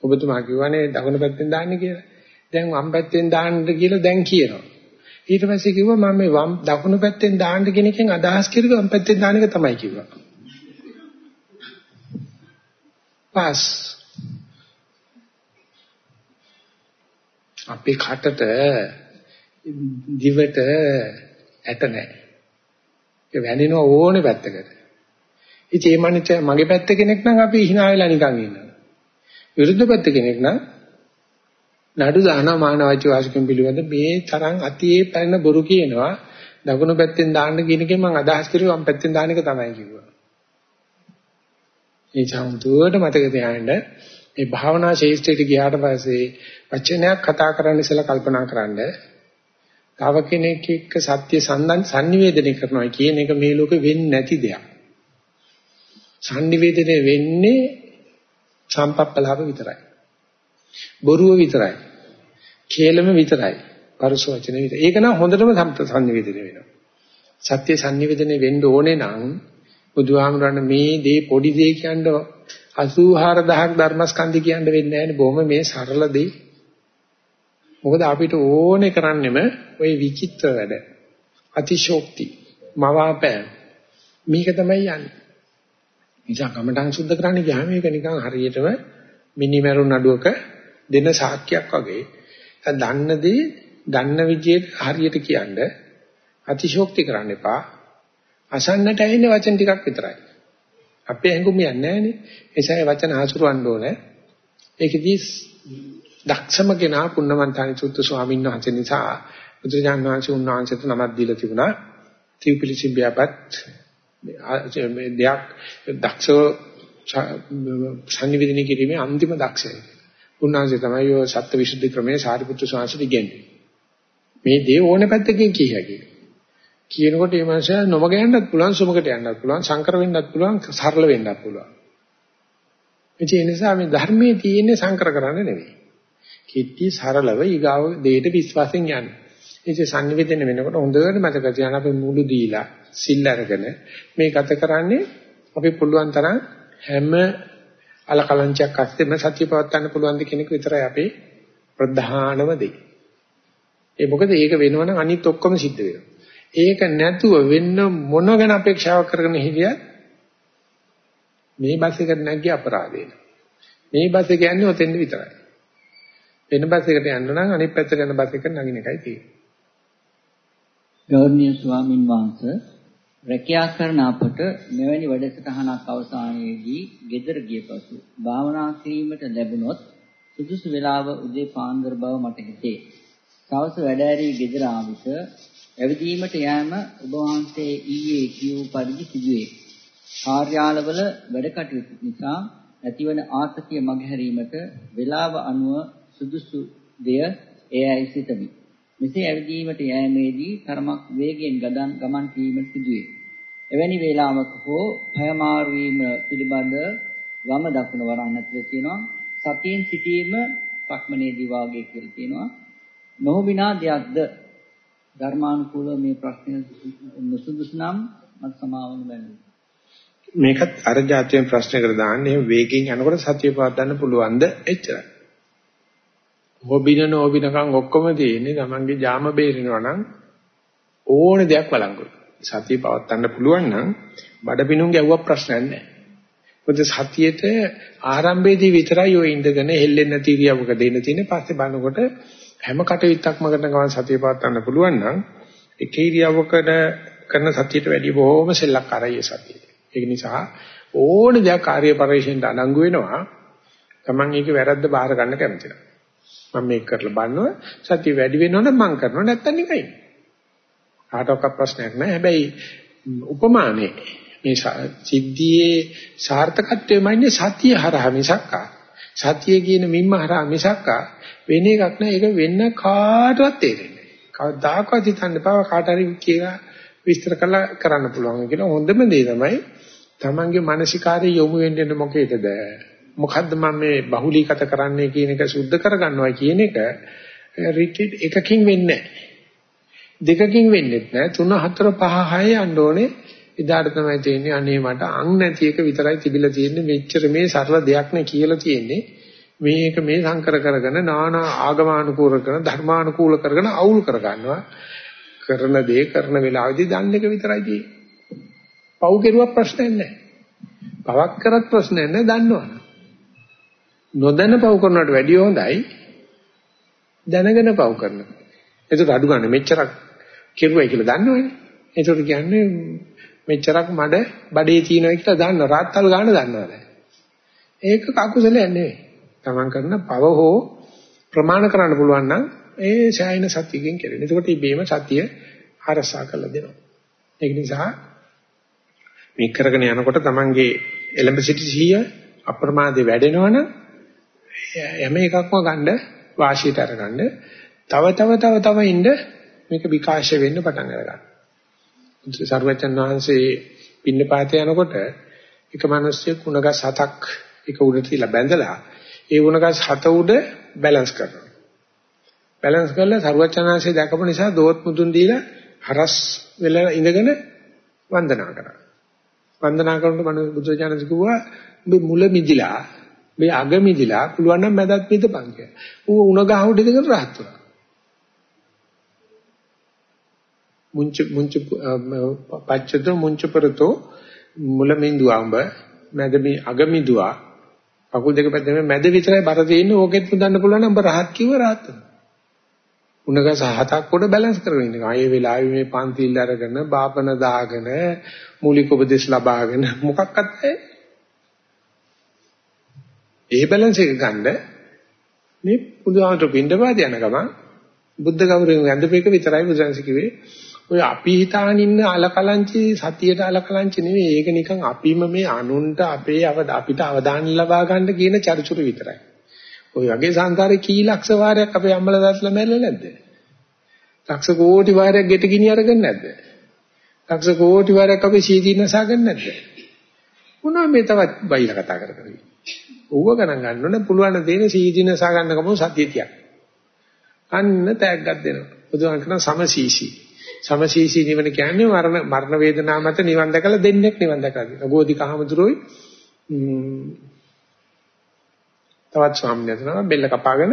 ඔබතුමා කිව්වනේ දකුණු පැත්තෙන් දාන්න කියලා. දැන් වම් පැත්තෙන් දාන්න කියලා දැන් කියනවා. ඊට පස්සේ කිව්වා මම මේ වම් දකුණු පැත්තෙන් දාන්න කියන එකෙන් අදහස් කරුවේ වම් පැත්තෙන් දාන එක තමයි කිව්වා. පාස් අපේ කටට දිවට ඇට නැහැ. ඒ වැනිනව ඕනේ පැත්තකට. ඉතින් මේ මනිට මගේ පැත්ත කෙනෙක් නම් අපි hina වෙලා නිකන් ඉන්නවා. විරුද්ධ පැත්ත කෙනෙක් නම් නඩු දාන මානවචි වාසිකම් පිළිබඳ මේ තරම් අතියේ පැන බොරු කියනවා දකුණු පැත්තෙන් දාන්න කියන එකෙන් මම අදහස් කරුවේ වම් පැත්තෙන් දාන එක තමයි කිව්වා. ඒ චම්තුවට මතක තියාගන්න මේ භාවනා ශේෂ්ත්‍රයට ගියාට පස්සේ වචනයක් කතා කරන්න ඉස්සලා කල්පනා කරන්න. තව කෙනෙක් එක්ක සත්‍ය සංනිවේදනය කරනවා කියන එක මේ ලෝකෙ වෙන්නේ නැති දෙයක්. සංනිවේදනය වෙන්නේ සම්පප්පලාප විතරයි. බොරුව විතරයි. කේලම විතරයි. පරස වචන විතරයි. ඒක නම් හොඳටම සංනිවේදනය වෙනවා. සත්‍ය සංනිවේදනය වෙන්න ඕනේ නම් බුදුහාමුදුරන් මේ දේ පොඩි දේ කියන්නේ 84000ක් ධර්මස්කන්ධ කියන්න වෙන්නේ නැහැ නේ. බොහොම මේ සරල දේ. මොකද අපිට ඕනේ කරන්නෙම ওই විචිත්‍ර වැඩ. අතිශෝක්ති. මවාපෑම්. මේක තමයි යන්නේ. නිසා කමඨං සුද්ධ කරන්න ගියාම මේක නිකන් හරියටම මිනිමෙරු නඩුවක දෙන සාක්කයක් වගේ. දන්න දේ දන්න විදියට හරියට කියන්න අතිශෝක්ති කරන්න එපා. අසන්නට ඇහෙන වචන ටිකක් විතරයි. අපේ හැඟුම් යන්නේ නැහනේ. ඒසයි වචන හසුරවන්න ඕනේ. ඒකෙදී දක්ෂම කෙනා පුන්නමන්තානි සුත්තු ස්වාමීන් වහන්සේ නිසා බුදුරජාණන් වහන්සේ උන්වහන්සේට නමක් දීලා තිබුණා. ත්‍රිපිලිසිම්බියාපත් මේ දෙයක් දක්ෂව සංනිවේදනය කිරීමේ අන්තිම දක්ෂය. උන්වහන්සේ තමයි ඔය සත්‍යවිසුද්ධි ක්‍රමයේ සාරිපුත්‍ර ස්වාමීන් ඉගෙන්නේ. මේ දේ ඕනේ පැත්තකින් කිය හැකියි. කියනකොට මේ මනුස්සයා නොමග යන්නත් පුළුවන් සුමකට යන්නත් පුළුවන් සංකර වෙන්නත් පුළුවන් සරල වෙන්නත් පුළුවන්. ඒ නිසා මේ ධර්මයේ තියෙන්නේ සංකර කරන්න නෙවෙයි. කිට්ටි සරලව ඊගාව දෙයට විශ්වාසයෙන් යන්නේ. ඉතින් සංනිවේදනය වෙනකොට හොඳට මතක තියාගන්න අපි මුළු දීලා සිල් අරගෙන මේ ගත කරන්නේ අපි පුළුවන් තරම් හැම අලකලංචයක් අස්සෙම සත්‍ය පවත්වන්න පුළුවන් ද කෙනෙක් විතරයි අපේ ප්‍රධානම දේ. ඒ මොකද ඒක වෙනවනම් අනිත් ඔක්කොම සිද්ධ වෙනවා. ඒක නැතුව වෙන්න මොන ගැන අපේක්ෂාවක් කරගෙන හිටියත් මේ බස් එකට නැග්ගේ අපරාධේ. මේ බස් එක යන්නේ ඔතෙන් විතරයි. වෙන බස් එකට යන්න නම් අනිත් පැත්තට යන බස් එකට නගින එකයි තියෙන්නේ. ගෞරවනීය ස්වාමින් වහන්සේ රැකියා කරන අපට මෙවැනි වැඩසටහනක් අවසානයේදී ගෙදර ගිය පසු භාවනා කිරීමට ලැබුණොත් සුදුසු වේලාව උදේ පාන්දර බව මට හිතේ. සවස් වැඩ ඇරී ගෙදර ආ විට ඇවිදීමට යෑම ඔබ වහන්සේ ඊයේ කියූ පරිදි සිදුවේ. කාර්යාලවල වැඩ කටයුතු නිසා ඇතිවන ආතතිය මගහැරීමට වේලාව අනුව සුදුසු දෙය එයයි සිතමි. මෙසේ ඇවිදීමට යෑමේදී තරමක් වේගයෙන් ගදන් ගමන් කිරීමට සිදුවේ. එවැනි වේලාවක හෝ භයමාරු වීම පිළිබඳ වම දකුණ වරන් ඇතුලේ තියෙනවා. සතියෙන් සිටීම සක්මනේදී වාගේ කියලා තියෙනවා. නොහොබිනා දෙයක්ද ධර්මානුකූලව මේ ප්‍රශ්නය නුසුදුසු නම් මට සමාවන බැලුවා. මේකත් අර જાතියෙන් ප්‍රශ්නයකට දාන්නේ වේගෙන් යනකොට සතිය පවත් ගන්න පුළුවන්ද එච්චරයි. හොබින නොබිනකම් ඔක්කොම තියෙන්නේ තමන්ගේ ජාම බේරෙනවා නම් ඕන දෙයක් වළංගු. සතිය පවත් ගන්න පුළුවන් නම් බඩපිනුම් ගැව්වක් ප්‍රශ්නයක් නැහැ. මොකද සතියේට ආරම්භයේදී විතරයි ඔය ඉඳගෙන හෙල්ලෙන්නේ නැති ඉරියව්වක දෙන්න තියෙන්නේ. පස්සේ බලනකොට හැම කටයුත්තක්ම කරන ගමන් සතිය පවත් ගන්න පුළුවන් නම් එක ඉරියව්වකට කරන සතියට වැඩිය බොහොම සෙල්ලක්කාරයි ඒ සතිය. ඒක නිසා ඕන දෙයක් කාර්ය පරිශ්‍රයෙන් අඩංගු වෙනවා. Taman ඒක වැරද්ද බාර ගන්න කැමති නැහැ. මම මේක කරලා බලනවා සතිය වැඩි වෙනවනම් මම කරනවා නැත්තම් නිකයි. කාටවත් ප්‍රශ්නයක් නැහැ. හැබැයි උපමානේ මේ සිද්ධියේ සාර්ථකත්වයමයි සතිය හරහා මිසක් සතිය කියන මිම්ම හරහා මිසක්කා වෙන එකක් නෑ. ඒක වෙන්න කාටවත් තේරෙන්නේ නෑ. කවදාකවත් හිතන්න එපා කාට හරි කියලා විස්තර කළා කරන්න පුළුවන් කියලා හොඳම දේ තමයි තමන්ගේ මානසිකාරය යොමු වෙන්නේ මොකේද? මොකද්ද මම මේ බහුලීගත කරන්නේ කියන එක සුද්ධ කරගන්නවා කියන එක රිට්‍රීට් එකකින් වෙන්නේ දෙකකින් වෙන්නේ නැහැ. 3 4 5 6 යන්න ඕනේ. එදාට තමයි තේරෙන්නේ අනේ මට අං නැති එක විතරයි තිබිලා තියෙන්නේ. මෙච්චර මේ සරල දෙයක් නේ කියලා තියෙන්නේ. මේක මේ සංකර කරගෙන නානා ආගමානුකූල කරන ධර්මානුකූල කරගෙන අවුල් කරගන්නවා. කරන දේ කරන වෙලාවෙදී දන්න එක විතරයි තියෙන්නේ. පව් කෙරුවක් ප්‍රශ්නයක් නැහැ. පවක් කරත් ප්‍රශ්නයක් නැහැ දන්නවනේ. නොදැන පව් කරනවට වැඩිය හොඳයි දැනගෙන පව් කරනවා. ඒක අඩු ගන්න මෙච්චරක් කෙරුවයි කියලා දන්නවනේ. ඒකට කියන්නේ මෙච්චරක් මඩ බඩේ තියෙනවා කියලා දන්න රාත්තල් ගන්න දන්නවද? ඒක කකුසලයක් නෙවෙයි. තමන් කරන පව හෝ ප්‍රමාණ කරන්න පුළුවන් නම් ඒ සෑයින සතියකින් කෙරෙන. එතකොට මේ බේම සතිය අරසා කරලා දෙනවා. ඒක නිසා මේ කරගෙන යනකොට තමන්ගේ එලඹ සිටි සිහිය අප්‍රමාදේ වැඩෙනවනම් හැම එකක්ම ගන්න වාසියට අරගන්න තව තව තව තව ඉන්න මේක විකාශය වෙන්න පටන් අරගන්න. සර්වචන් වහන්සේ පින්නපාතේ යනකොට එක මිනිස්සෙක් උණගස් හතක් එක උඩට තියලා බැඳලා ඒ උණගස් හත උඩ බැලන්ස් කරනවා. බැලන්ස් කරලා සර්වචනාංශය දැකපු නිසා දෝත් මුදුන් දීලා හරස් වෙලා ඉඳගෙන වන්දනා කරා. වන්දනා කරනකොට මම බුදුරජාණන් කිව්වා උඹ මුල මිදිලා මේ අග මිදිලා පුළුවන් නම් මැදත් මිදපන් කියලා. ඌ උණ ගහ උඩ ඉඳගෙන රහත් වුණා. මුංච මුංච පච්චද මුංච පරතෝ මුල මින්දුවා උඹ මැද මේ අග මිදුවා කකුල් දෙක පැත්තේ මැද විතරයි බර තියෙන්නේ ඕකෙත් මුදන්න පුළුවන් නම් උඹ රහත් කිව්ව රහත් වෙනවා. උණගස හතක් කොට බැලන්ස් කරගෙන ඉන්න. ආයේ වෙලාවේ මේ පන්තිල් අරගෙන බාපන දාගෙන මූලික උපදේශ ලබාගෙන මොකක්වත් නැහැ. ඒ බැලන්ස් එක ගන්න මේ බුදුහාමර පින්ඩපාත යන ගමන් බුද්ධ ගෞරවයෙන් ඇඳපේක විතරයි බුදුන්ස කිව්වේ. ඔය අපි හිතාන ඉන්න අලකලංචි සතියට අලකලංචි නෙවෙයි. ඒක නිකන් අපිම මේ අනුන්ට අපේ අපිට අවධානය ලබා ගන්න කියන චරිචුරු විතරයි. ওই වගේ සංසාරේ කී ලක්ෂ වාරයක් අපේ අම්මලා දාස්ලා මැරෙලා නැද්ද? ලක්ෂ කෝටි වාරයක් ගෙට ගිනි අරගෙන නැද්ද? ලක්ෂ කෝටි වාරයක් අපි සීදී නසාගෙන නැද්ද? මොනවා මේ තවත් බයිලා කතා කර කර ඉන්නේ? ඌව ගණන් ගන්න ඕනේ පුළුවන් දේන සීදී නසා ගන්න කම සතිය තියක්. අන්න තෑග්ගක් දෙනවා. බුදුහාම කරන සමසීසි. සමසීසි නිවන කියන්නේ මරණ මරණ වේදනාව මත නිවන් දැකලා දෙන්නෙක් නිවන් දැකලා දෙනවා. ගෝධිකහමතුරුයි තවත් ස්වාමීන් වහන්සේ බෙල්ල කපාගෙන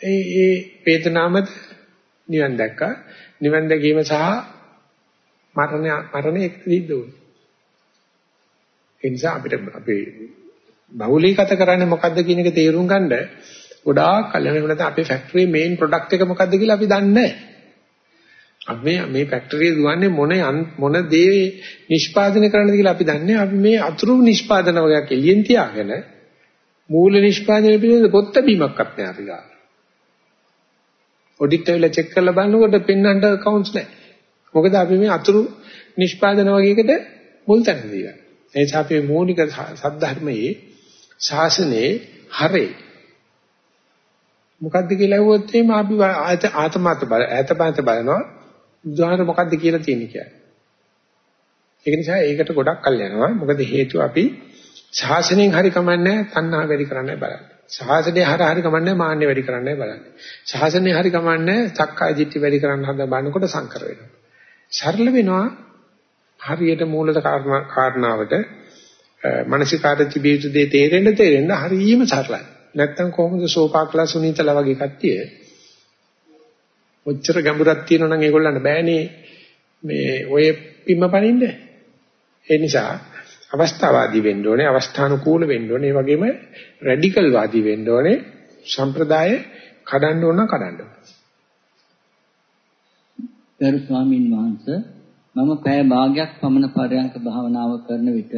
ඒ ඒ වේදනාවම නිවන් දැක්කා. නිවන් දැකීම සහ මරණය මරණය එක්කදීද උනේ. ඒ නිසා අපිට අපේ බහුලීගත කරන්නේ මොකද්ද කියන එක තේරුම් ගන්න ගොඩාක් කලින් වෙනද අපේ ෆැක්ටරි මේන් ප්‍රොඩක්ට් එක මොකද්ද කියලා අපි දන්නේ නැහැ. අපි මේ ෆැක්ටරිය දුවන්නේ මොන මොන දේ නිෂ්පාදනය කරන්නද කියලා අපි දන්නේ අපි මේ අතුරු නිෂ්පාදන වගේක් එළියෙන් තියාගෙන මූල නිෂ්පාදනය පිළිබඳ පොත් බැීමක්වත් නෑ අපි ගාව. ඔඩිට් එකල චෙක් කරලා බලනකොට පෙන්වන්න accounts නැහැ. මොකද අපි මේ අතුරු නිෂ්පාදන වගේකට මුල් තැන දීලා. ඒ නිසා අපි මූලික සද්ධර්මයේ ශාසනයේ හරේ මොකද්ද කියලා ඇහුවොත් එimhe අපි ආතමාත බල ඈතපාත බලනවා බුදුහාමර මොකද්ද කියලා තියෙන්නේ කියලා. ඒක නිසා ඒකට ගොඩක් කල් යනවා. මොකද හේතුව අපි ශාසනයෙන් හරි කමන්නේ තණ්හා වැඩි කරන්නයි බලන්නේ. ශාසනය හර හරි කමන්නේ මාන්නේ වැඩි කරන්නයි බලන්නේ. ශාසනය හරි කමන්නේ සක්කාය දිට්ඨි වැඩි කරන්න හද බලනකොට සංකර වෙනවා. සරල වෙනවා හරියට මූලික කාරණාවට මානසිකාට තිබිය යුතු දේ තේරෙන්න තේරෙන්න හරියම සරලයි. නැත්තම් කොහොමද සෝපාකලා සුනීතලා වගේ කට්ටිය? ඔච්චර ගැඹුරක් තියෙනවා නම් ඒගොල්ලන්ට බෑනේ. මේ ඔය පිම්ම පනින්න. ඒ නිසා අවස්ථාවාදී වෙන්න ඕනේ අවස්ථානුකූල වෙන්න ඕනේ. ඒ වගේම රැඩිකල් වාදී වෙන්න ඕනේ. සම්ප්‍රදාය කඩන්න ඕන කඩන්න ගරු ස්වාමීන් වහන්සේ මම පැය භාගයක් පමණ පරයන්ක භාවනාව කරන විට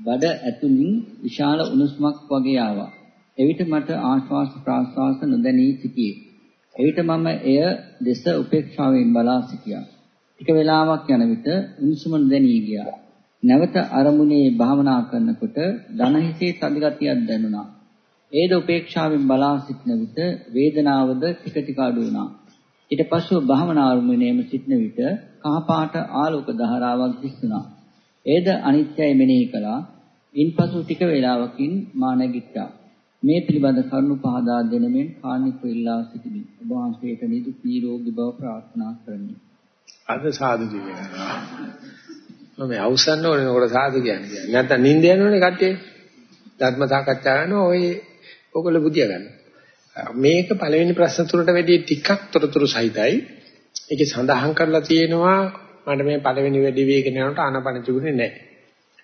බඩ ඇතුලින් විශාල උණුසුමක් වගේ ආවා. එවිට මට ආශ්වාස ප්‍රාශ්වාස නොදැනී සිටියේ. එවිට මම එය දෙස උපේක්ෂාවෙන් බලා සිටියා. ටික වේලාවක් යන විට උණුසුම නොදැනී ගියා. නැවත අරමුණේ භාවනා කරනකොට ධන හිසේ තද ගතියක් දැනුණා. ඒද උපේක්ෂාවෙන් බලා සිටන විට වේදනාවද ටික ටික අඩු වුණා. ඊට පස්ව භාවනා අරමුණේම සිටන විට කහපාට ආලෝක ධාරාවක් දිස්සුණා. ඒද අනිත්‍යයි මෙනෙහි කළා. ඉන්පසු ටික වේලාවකින් මා නැගිට්ටා. මේ පිළිබඳ කරුණු පහදා දෙනමින් කාණික ඉල්ලා සිටිමි. ඔබ වහන්සේට නිදුක් නිරෝගී බව ප්‍රාර්ථනා කරමි. අද සාදු කියනවා. මම අවසන් ඕනේ උකට සාදු කියන්නේ. නැත්නම් නිින්ද යනෝනේ කට්ටිය. ධර්ම සාකච්ඡා කරනවා ඔය ඔයගොල්ලෝ බුදියා ගන්න. මේක පළවෙනි ප්‍රශ්න තුනට වැඩිය ටිකක් තොරතුරු සහිතයි. ඒකේ සඳහන් කරලා තියෙනවා මට මේ පළවෙනි වැඩි වේගන යනකොට ආනපන තිබුණේ නැහැ.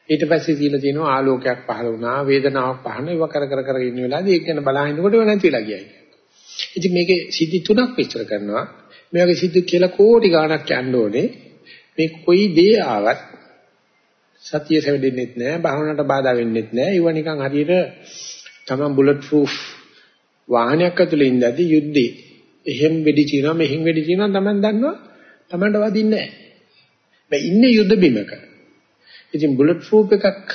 ඊට පස්සේ කියලා තියෙනවා ආලෝකයක් පහළ වුණා වේදනාවක් පහළ ඉව කර කර කර ඉන්න වෙලාවදී ඒක ගැන බලහිනකොට නැති වෙලා ගියයි. ඉතින් මේකේ සිද්ධි තුනක් විස්තර කරනවා. මේ වගේ සිද්ධි කියලා කෝටි ගාණක් යන්න ඕනේ. මේ කොයි දේ ආවත් සතිය සැවෙන්නෙත් නැහැ, භාවනාවට බාධා වෙන්නෙත් නැහැ. ඒව නිකන් හරියට තමන් බුලට් ප්‍රූෆ් වාහනයක් ඇතුලේ ඉඳදී යුද්ධේ. එහෙම් වෙඩි තියනවා, මෙහෙම් වෙඩි තියනවා තමන් දන්නවා. තමන්ට වදින්නේ නැහැ. මේ ඉන්නේ යුද්ධ බිමක. ඉතින් බුලට් ප්‍රූෆ් එකක්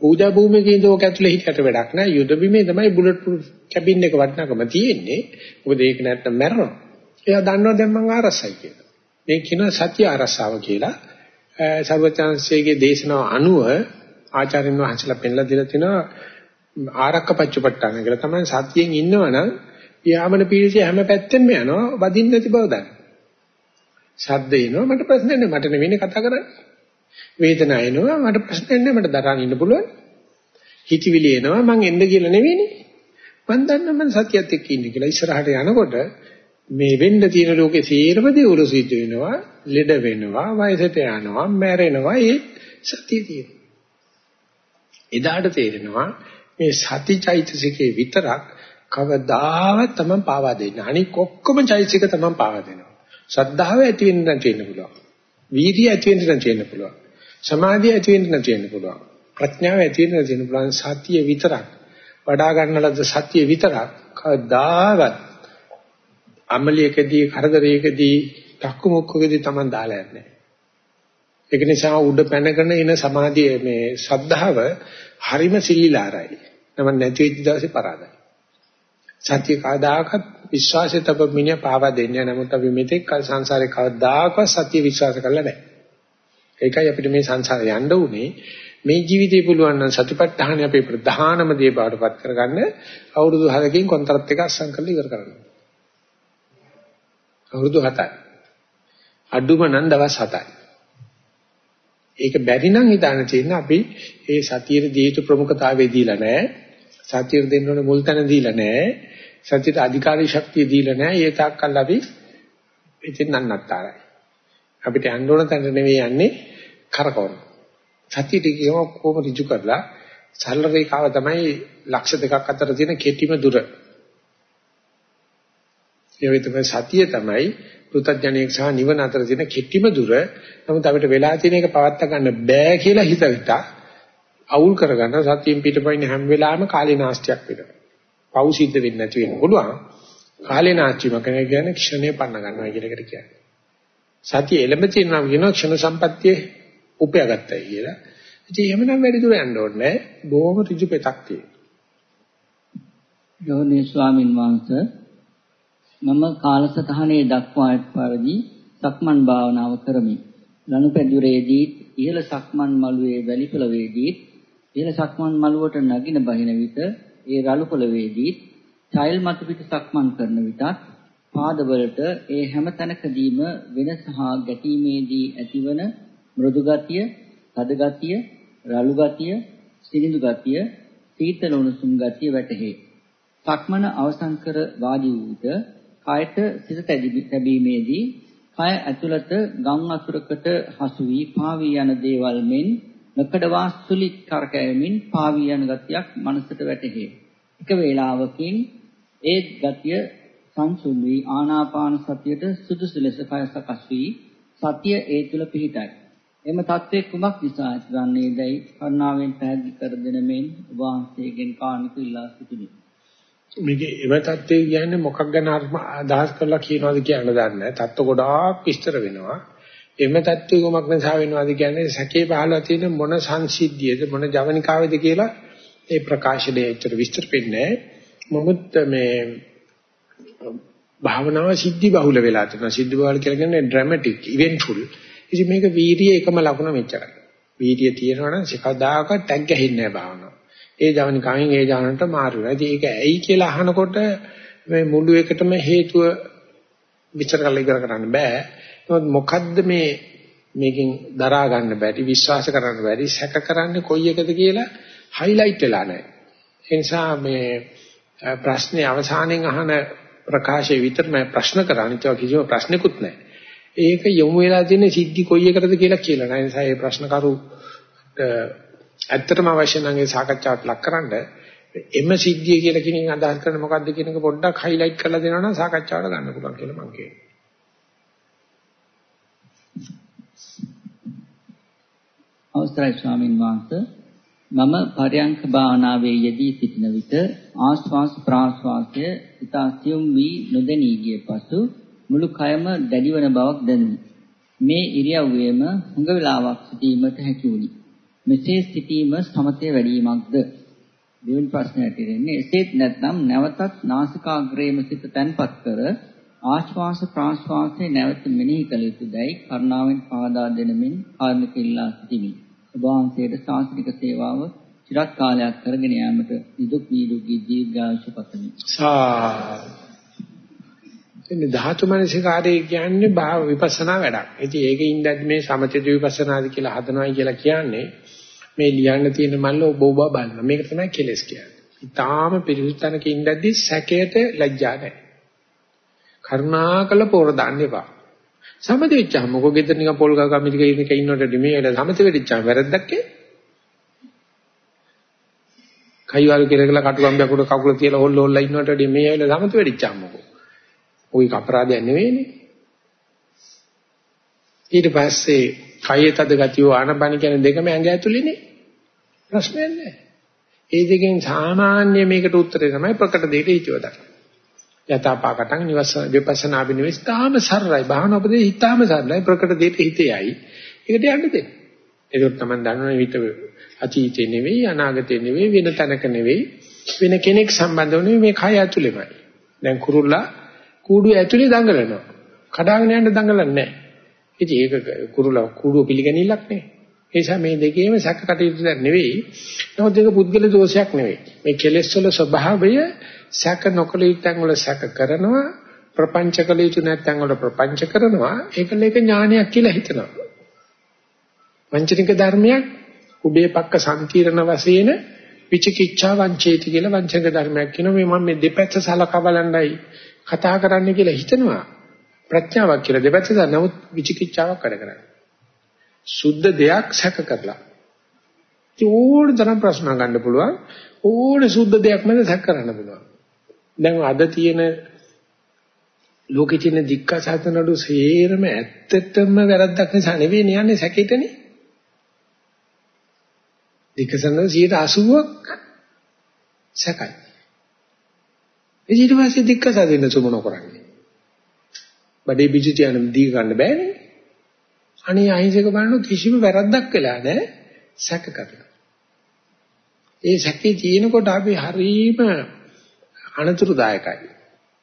පූජා භූමියක ඉඳෝක ඇතුලේ හිටියට වැඩක් නෑ. යුද බිමේ තමයි බුලට් ප්‍රූෆ් කැබින් එක වටිනාකම තියෙන්නේ. මොකද ඒක නැත්තම් මැරෙනවා. එයා දන්නවා දැන් මං ආරසයි කියලා. මේ කියන සත්‍ය ආරසාව කියලා සර්වචාන්සේගේ දේශනාව අනුව ආචාර්යන් වහන්සේලා පෙන්ලා දීලා තිනවා ආරක්ක පච්චපට්ඨාන කියලා තමයි සතියෙන් ඉන්නවනම් යාමන පීඩිතය හැම පැත්තෙම යනවා වදින්න නැති බව දන්න. ශබ්ද එනවා මට ප්‍රශ්න නැහැ මට නෙවෙයි කතා කරන්නේ. වේදනාව එනවා මට ප්‍රශ්නයක් නැහැ මට දරාගෙන ඉන්න පුළුවන්. හිතවිලි එනවා මං එන්න කියලා නෙවෙයිනේ. මං දන්නා මං සතියත් එක්ක ඉන්නේ කියලා ඉස්සරහට යනකොට මේ වෙන්න තියෙන ලෝකේ සීරම දේවල් සිද්ධ වෙනවා, ලෙඩ වෙනවා, වයසට යනවා, මැරෙනවා ඒ සතිය තියෙනවා. එදාට තේරෙනවා මේ සතිචෛතසිකේ විතරක් කවදාවත් තමන් පාවා දෙන්නේ. අනික ඔක්කොම චෛතසික තමන් පාවා දෙනවා. ශ්‍රද්ධාව ඇති වෙන්න නැති වෙන්න පුළුවන්. වීර්යය ඇති වෙන්න නැති වෙන්න පුළුවන්. සමාධිය ඇති වෙන්න නැති වෙන්න පුළුවන්. ප්‍රඥාව ඇති වෙන්න නැති වෙන්න පුළුවන්. සතිය විතරක් වඩා ගන්න ලද සතිය විතරක් කවදාවත් අමලියකදී කරදරයකදී තක්කමුක්කකදී Taman දාලා යන්නේ. ඒක නිසා උඩ පැනගෙන එන සමාධිය මේ ශද්ධාව හරිම සිලිලාරයි. නම නැති වෙච්ච දවසේ පරාදයි. සත්‍ය කවදාකවත් විශ්වාසය තබ මිනිහ පාවා දෙන්නේ නැහැ. නමුත් අපි මෙතෙක් කල සංසාරේ කවදාකවත් සත්‍ය විශ්වාස කරලා නැහැ. ඒකයි අපිට මේ සංසාරේ යන්න උනේ. මේ ජීවිතේ පුළුවන් නම් සතිපට්ඨානය අපේ ප්‍රධානම දේ බවටපත් කරගන්න අවුරුදු 7කින් කොන්ත්‍රාත් එක අස්සම් කරලා ඉවර කරන්න. අවුරුදු 7යි. අඩුම නම් දවස් 7යි. ඒක බැරි නම් හිතන්න තියෙන අපි ඒ සතියේ දී යුතු ප්‍රමුඛතාවය දීලා නැහැ. සතියේ දෙන්න ඕනේ මුල් තැන දීලා නැහැ. සත්‍යයට අධිකාරී ශක්තිය දීලා නැහැ. ඒ තාක්කල් අපි ඉතින් නන්නත්තරයි. අපිට යන්න ඕන තැනට නෙවෙයි යන්නේ කරකවන. සත්‍යයට කියව කොහොම ඍජු කරලා සරල රේඛාව තමයි ලක්ෂ දෙකක් අතර තියෙන කෙටිම දුර. ඒ වෙතම සතිය තමයි පෘථග්ජනයෙක් සහ නිවන අතර තියෙන කෙටිම දුර. නමුත් අපිට වෙලා තියෙන එක පවත් ගන්න බෑ කියලා හිත හිතා අවුල් කරගන්න සතියෙන් පිටපයින් හැම වෙලාවෙම කාලේ නාස්තියක් වෙනවා. පව් සිද්ධ වෙන්නේ නැති වෙන්න පුළුවන්. කාලේ නාස්තිම කෙනෙක් කියන්නේ ක්ෂණේ පන්න ගන්නවා කියන එකට කියන්නේ. සතිය එළඹ තියෙනවා කියනවා ක්ෂණ සම්පත්තියේ උපයාගත්තයි කියලා. ඉතින් එහෙමනම් වැඩි දුර යන්න ඕනේ නැහැ. බොහොම ඍජු පෙතක් තියෙනවා. ගෞරවනීය ස්වාමින් වහන්සේ මම කාලසටහනේ දක්වා ඇත් පරිදි සක්මන් භාවනාව කරමි. ලනුපැදුරේදී ඉහළ සක්මන් මළුවේ වැලිපොළවේදී ඉහළ සක්මන් මළුවට නගින බහින විට ඒ රළු පොළවේදී ටයිල් මත පිට සක්මන් කරන විටත් පාදවලට ඒ හැම තැනකදීම වෙනස හා ගැටීමේදී ඇතිවන මෘදු ගතිය, තද ගතිය, රළු ගතිය, සිනිඳු ගතිය, සීතල උණුසුම් ගතිය වැටහේ. සක්මන අවසන් කර වාඩි වූ විට කයට සිත තැබීමේදී කය ඇතුළත ගම් අතුරකට හසු වී පාවී යන දේවල් මෙන් නොකඩවා සුලි කරකැවීමෙන් පාවී යන ගතියක් මනසට වැටහේ. එක වේලාවකින් ඒ ගතිය සංසුන් වී ආනාපාන සතියට සුදුසු ලෙස කය සකස් වී සතිය ඒ තුල පිහිටයි. එම தત્ත්වයේ කුමක් නිසා ඇතිවන්නේ දැයි කරුණාවෙන් පැහැදිලි කර දෙන මෙන් වහන්සේගෙන් කාරණක ඉල්ලා සිටිනි. මේක එම தત્ත්වයේ කියන්නේ මොකක් ගැන අදහස් කරලා කියනවද කියන දන්නේ නැහැ. தත්ත ගොඩාක් විස්තර වෙනවා. එම தત્ත්වය කුමක් නිසා වෙනවාද කියන්නේ සැකේ පහළලා තියෙන මොන සංසිද්ධියද මොන ජවනිකාවේද කියලා ඒ ප්‍රකාශනයේ ඇත්තට විස්තර වෙන්නේ මොමුත් මේ භාවනාව සිද්ධි බහුල වෙලා තියෙනවා. සිද්ධි බහුල කියලා කියන්නේ ඩ්‍රැමැටික්, ඉවෙන්ට්ෆුල්. ඉතින් මේක වීර්යය එකම ලකුණ මෙච්චරයි. වීර්යය තියෙනවා නම් සිකදාක ටැග් ගහින්නේ නැහැ භාවනාව. ඒ ජවනි කමින් ඒ ජවනට මාරු වෙනවා. ඉතින් ඒක ඇයි කියලා අහනකොට මේ මුළු එකටම හේතුව විචාර කරලා ඉවර කරන්න බෑ. නමුත් මොකද්ද මේ මේකෙන් දරා ගන්න බැරි විශ්වාස කරන්න බැරි සැක කරන්නේ කොයි එකද කියලා හයිලයිට් වෙලා නැහැ. ඒ නිසා මේ ප්‍රශ්නේ අවසානයේ අහන ප්‍රකාශය විතරමයි ප්‍රශ්න කරන්නේ. ඒක කිසිම ප්‍රශ්නකුත් නැහැ. ඒක යොමු වෙලා තියෙන සිද්ධි කොයි එකටද කියලා කියලා නෑ. ඒ නිසා මේ ප්‍රශ්න කරු ඇත්තටම අවශ්‍ය නම් ඒ සාකච්ඡාවට ලක්කරනද එම සිද්ධිය කියලා කෙනෙක් අදහස් කරන මොකද්ද කියන එක පොඩ්ඩක් හයිලයිට් කරලා දෙනවා නම් සාකච්ඡාවට ගන්න පුළුවන් කියලා මම කියනවා. අවස්ථරයි ස්වාමින් වහන්සේ මම පරයන්ක භාවනාවේ යෙදී සිටින විට ආශ්වාස ප්‍රාශ්වාසය ඉතා සියුම් වී නොදැනී ගිය පසු මුළු කයම දැඩිවන බවක් දැනුනි. මේ ඉරියව්වේම හුඟ වේලාවක් සිටීමට හැකි වුණි. මෙසේ සිටීම සමතේ වැඩිවීමක්ද? දෙවෙනි ප්‍රශ්නයට ඉරෙන්නේ එසේත් නැත්නම් නැවතත් නාසිකාග්‍රේම සිට තැන්පත් කර ආශ්වාස ප්‍රාශ්වාසයේ නැවත මෙනෙහි කළ යුතුයයි කරුණාවෙන් පාදා දෙනමින් කාර්මික ඉල්ලා සිටිමි. ඔබ වහන්සේට ශාස්ත්‍රික සේවාව চিරත් කාලයක් කරගෙන යාමට නිදුක් නිරෝගී දීර්ඝායුෂ පතමි. සා එන්නේ ධාතු මනසිකාරය කියන්නේ භාව විපස්සනා වැඩක්. ඉතින් ඒකේ ඉඳන් මේ සමථ විපස්සනාදි කියලා හදනවයි කියලා කියන්නේ මේ ලියන්න තියෙන මල්ල ඔබ ඔබ බලන. මේක තමයි කෙලස් කියන්නේ. ඊටාම පිරිසුතනක ඉඳද්දී සැකයට ලැජ්ජා නැහැ. කරුණාකල පොර දාන්න එපා. සමථ වෙච්චාම මොකෝ ගෙදර නිකන් පොල් ගහ ගමිතික ඉන්නක ඉන්නකොට මේ වෙලාව සමථ වෙච්චාම වැරද්දක් ඒ. කයිවාරු කෙරකලා කටුගම්බයක් උඩ කකුල තියලා හොල්ල හොල්ලා ඉන්නකොට මේ වෙලාව සමථ වෙච්චාම මොකෝ. ওই අපරාධයක් නෙවෙයිනේ. ඊට පස්සේ කයේ තද ගතිය ආනපන කියන දෙකම ඇඟ ඇතුළේනේ. ප්‍රශ්නයක් නැහැ. ඒ දෙකෙන් සාමාන්‍ය මේකට උත්තරේ තමයි ප්‍රකට දෙයට හිතවදා. යථාපාකටං නිවස විපස්සනා බිනිවෙස් තාම සරලයි. භාවනා උපදේ හිතාම සරලයි. ප්‍රකට දෙයට හිතේයි. ඒකට යන්න දෙන්න. ඒක තමයි දන්නවනේ හිත අතීතේ නෙවෙයි අනාගතේ නෙවෙයි වෙන තැනක නෙවෙයි වෙන කෙනෙක් සම්බන්ධ වෙන්නේ මේ කය ඇතුළෙමයි. දැන් කුරුල්ලා කූඩුව ඇතුලේ දඟලනවා. කඩාගෙන යන්න දඟලන්නේ නැහැ. ඉතින් ඒක කුරුලා කූඩුව පිළිගැනිල්ලක් නේ. ඒ නිසා මේ දෙකේම සැක කටයුතු දැන් නෙවෙයි. නමුත් ඒක පුද්ගල දෝෂයක් නෙවෙයි. මේ කෙලෙස් වල ස්වභාවය සැක නොකල යුත්තන් වල සැක කරනවා ප්‍රපංච කළ යුතු නැත්නම් වල ප්‍රපංච කරනවා. ඒකල එක ඥානයක් කියලා හිතනවා. වංචනික ධර්මයක් උබේ පක්ක සම්තිරණ වශයෙන් විචිකිච්ඡා වංචේති කියලා වංචක ධර්මයක් කියනවා. මේ මම මේ දෙපැත්ත සලකා බලන්නයි කතා කරන්න කියලා හිතනවා. ප්‍රඥාවක් කියලා දෙපැත්ත දා නමුත් විචිකිච්ඡාවක් වැඩ කරන්නේ. සුද්ධ දෙයක් සැක කරලා. ඕන තරම් ප්‍රශ්න ගන්න පුළුවන්. ඕන සුද්ධ දෙයක් මැද සැක කරන්න පුළුවන්. දැන් අද තියෙන ලෝකෙ තියෙන දික්කසත නඩු සේරම ඇත්තටම වැරද්දක් නිසා නෙවෙයි යන්නේ සැකෙටනේ දික්කසන 80ක් සැකයි ඊට පස්සේ දික්කස දෙන්න සුමන කරන්නේ. බඩේ බිජු තියන දී ගන්න බෑනේ. අනේ අහිංසක බලන කිසිම වැරද්දක් වෙලා නැහැ සැක කරලා. ඒ සැකේ තියෙනකොට අපි හරීම අනතුරුදායකයි.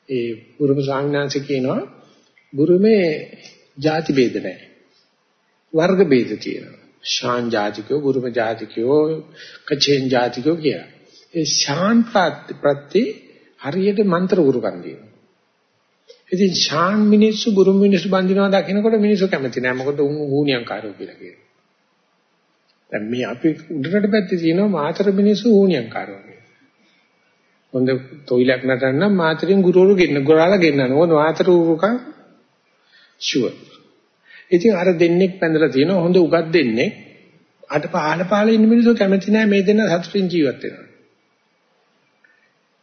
ඒ බුරුම සංඥාංශ කියනවා බුරුමේ ಜಾති ભેද නැහැ. වර්ග ભેද තියෙනවා. ශාන් ජාතිකයෝ, බුරුම ජාතිකයෝ, කචේන් ජාතිකයෝ කියලා. ඒ ශාන් ප්‍රති හරියට මන්ත්‍ර ගුරුකම් දෙනවා. ඉතින් ශාන් මිනිස්සු බුරුම මිනිස්සු බඳිනවා දකිනකොට මිනිස්සු කැමති නෑ. මොකද උන් ඌණියන් කාරෝ කියලා කියනවා. දැන් මේ අපි උඩරට පැත්තේ තියෙනවා මාතර මිනිස්සු ඌණියන් කාරෝ. හොඳ තොইলක් නටන්න මාතරින් ගුරුවරු ගෙන්න ගොරාලා ගෙන්නන ඕන මාතර උරුකම් ෂුවර්. ඉතින් අර දෙන්නෙක් පැඳලා තියෙනවා හොඳ උගත් දෙන්නෙක් අට පහළ පහළ ඉන්න මිනිස්සු කැමති නෑ මේ දෙන්න සතුටින් ජීවත් වෙනවා.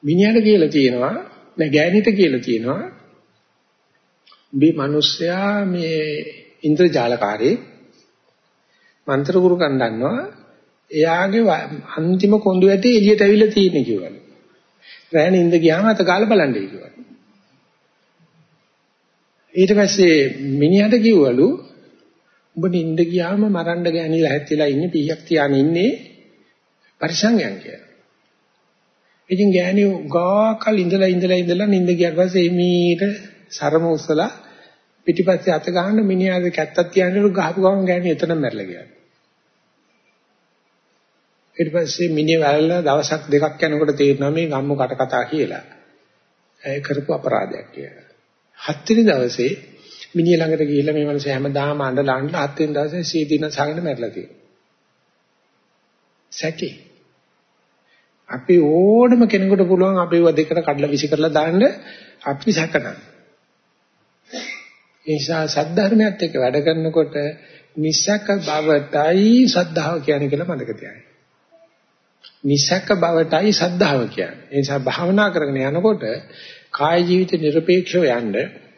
මිනිහට කියලා තියෙනවා නෑ ගෑණිට කියලා තියෙනවා මේ මිනිස්සයා මේ ඉන්ද්‍රජාලකාරී මන්ත්‍ර ගුරු කණ්ඩන්නවා එයාගේ අන්තිම කොඳු ඇටේ එළියට ඇවිල්ලා තියෙන්නේ කියවලු. රැණ ඉඳ ගියාම අත ගාලා බලන්නේ කියවලු. ඊට පස්සේ මිනිහට කිව්වලු උඹ නිින්ද ගියාම මරන්න ගෑනිලා හැත්තිලා ඉන්නේ පීයක් තියාගෙන ඉන්නේ පරිසංයන් කියලා. ඉතින් ගෑණි ගාකල් ඉඳලා ඉඳලා ඉඳලා නිින්ද ගියාට පස්සේ මීට සරම උස්සලා පිටිපස්සේ අත ගහන මිනිහාද කැත්තක් තියන්නේ ගහපු ගමන් ගෑණි එතනම මැරලා ගියා. ඊට පස්සේ මිනිහ වැළලා දවසක් දෙකක් යනකොට තේරෙනවා මේ ගම්මු කට කතා කියලා. ඒ කරපු අපරාධයක් කියලා. හත්වෙනි දවසේ මිනිහ ළඟට ගිහිල්ලා මේ මිනිස්සු හැමදාම අඬලා අඬලා හත්වෙනි දවසේ සීදීන සාගෙන මැරලා තියෙනවා. සැකේ. අපි ඕනම කෙනෙකුට පුළුවන් අපේව දෙකට කඩලා විසි කරලා දාන්න අපි සැකනවා. ඒ නිසා සද්ධර්මයත් එක්ක වැඩ කරනකොට නිසක බවටයි සද්ධාව කියන්නේ කියලා මතක තියාගන්න. නිසක බවටයි සද්ධාව කියන්නේ. ඒ නිසා භාවනා කරගෙන යනකොට කාය ජීවිත নিরপেক্ষව යන්න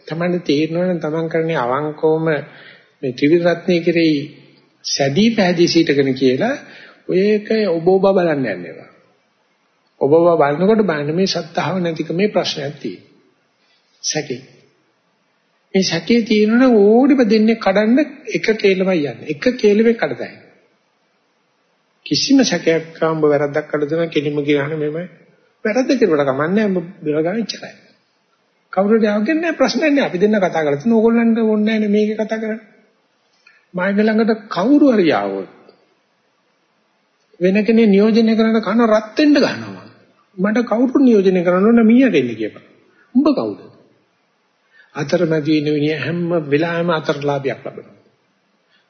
තමයි තේරෙනවා නම් තමන් කරන්නේ අවංකවම මේ ත්‍රිවිධ රත්නයේ කෙරෙහි සැදී පැහැදී සිටගෙන කියලා ඔයක ඔබෝබ බලන්න යන්නේවා. ඔබෝබ බලනකොට බලන්න මේ සද්ධාව නැතිකමේ ප්‍රශ්නයක් තියෙනවා. සැකේ. මේ සැකේ තියෙනවා නම් ඕඩිප දෙන්නේ කඩන්න එක කේලමයි යන්නේ. එක කේලමේ කඩතයි. කිසිම සැකයක් කාඹ වැරද්දක් කළද කෙලිම කියනහනේ මෙම වැරද්ද කෙරුවට කමන්නේ උඹ බෙලගාන ඉච්චරයි. කවුරුද යවගෙන නැහැ ප්‍රශ්නයක් නැහැ. අපි දෙන්න කතා කරලා තියෙන ඕගොල්ලන්ට ඕනේ නැහැ මේක කතා කරන්න. මාගේ ළඟට කවුරු හරි ආවොත් වෙන කෙනෙක් නියෝජනය කරන කන රත් වෙන්න ගන්නවා. මට කවුරු නියෝජනය කරන්න ඕන මීයා දෙන්න කියපන්. උඹ කවුද? අතරමැදි ඉන්න විනිය හැම වෙලාවෙම අතරලාභයක් ලබනවා.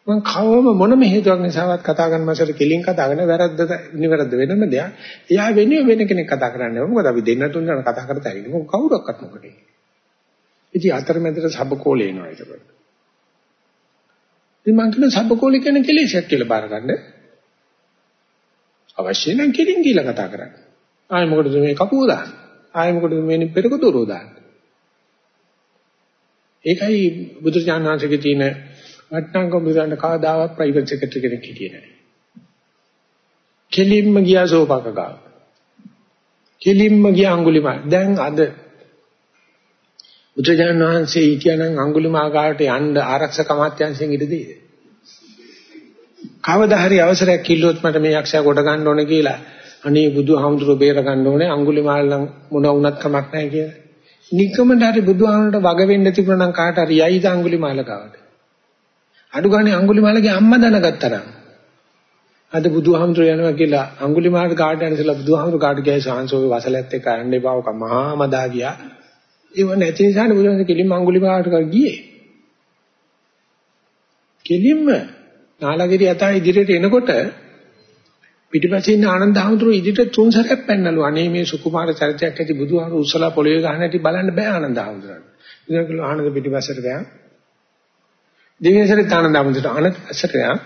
මං කවම මොනම හේතුවක් නිසාවත් කතා කරන මාසෙට කෙලින් කතා කරන වැරද්ද නිවැරද්ද වෙනම දෙයක්. එයා වෙන්නේ වෙන කෙනෙක් කතා කරන්නේ. මොකද අපි දෙන්න තුන් දෙනා කතා කරලා ඉන්නේ. මොකද කවුරක්වත් මොකටද? ඉතින් අතරමැදට සබකෝල එනවා ඒකට. ඉතින් මං කියන සබකෝල කියන්නේ කෙලෙසක් කියලා බාර ගන්න. අවශ්‍ය නම් කෙලින් කියලා කතා කරන්න. ආයෙ මොකටද මේ කපුව දාන්නේ? ආයෙ මොකටද මේ පෙරක දොරෝ දාන්නේ? ඒකයි බුදුචානන්සේගේ තියෙන වටනංගම බුදුරණ කවදාවත් ප්‍රයිවට් සෙක්‍රටරි කෙනෙක් හිටියේ නැහැ. කෙලින්ම ගියා සෝපක ගාව. කෙලින්ම ගියා අඟුලිමාල. දැන් අද බුදුජානක වහන්සේ හිටියනම් අඟුලිමාල ගාවට යන්න ආරක්ෂක අමාත්‍යාංශයෙන් ඉඩ දෙයිද? කවදා හරි අවසරයක් කිල්ලුවොත් මට මේ යක්ෂයා කොට ගන්න ඕනේ කියලා අනේ බුදුහාමුදුරුවෝ බේර ගන්න ඕනේ අඟුලිමාල නම් මොන වුණත් කමක් නැහැ කියලා. නිකමට හරි බුදුහාමුදුරන්ට වග වෙන්න තිබුණා නම් කාට හරි යයිද අඟුලිමාල ගාවට. අඩු ගානේ අඟුලිමාලගේ අම්මා දැනගත්තා නම් අද බුදුහාමුදුරුවෝ යනවා කියලා අඟුලිමාල ගාඩ යනසලා බුදුහාමුදුරුවෝ ගාඩ ගියයි සාංශෝගේ වසලැත් එක්ක යන්නේ බවක මහා මදා ගියා. ඒව නැති නිසානේ බුදුහාමුදුරුවෝ කෙලින්ම අඟුලිමාලට ගියේ. කෙලින්ම නාලගිරි යතා ඉදිරියට එනකොට පිටිපස්සේ ඉන්න ආනන්ද හැමතුරු ඉදිරියට තුන් සැරයක් පැන්නලු. අනේ මේ සුකුමාර චරිතයක් ඇති බුදුහාමුදුරුවෝ උස්සලා පොළවේ ගහන හැටි බලන්න බෑ ආනන්ද හැමතුරුන්ට. ඉතින් කිව්වා ආනන්ද පිටිපස්සට ගියා. දෙවෙනි සැරේ ආනන්ද හැමතුරුට ආනන්ද පස්සට ගියා.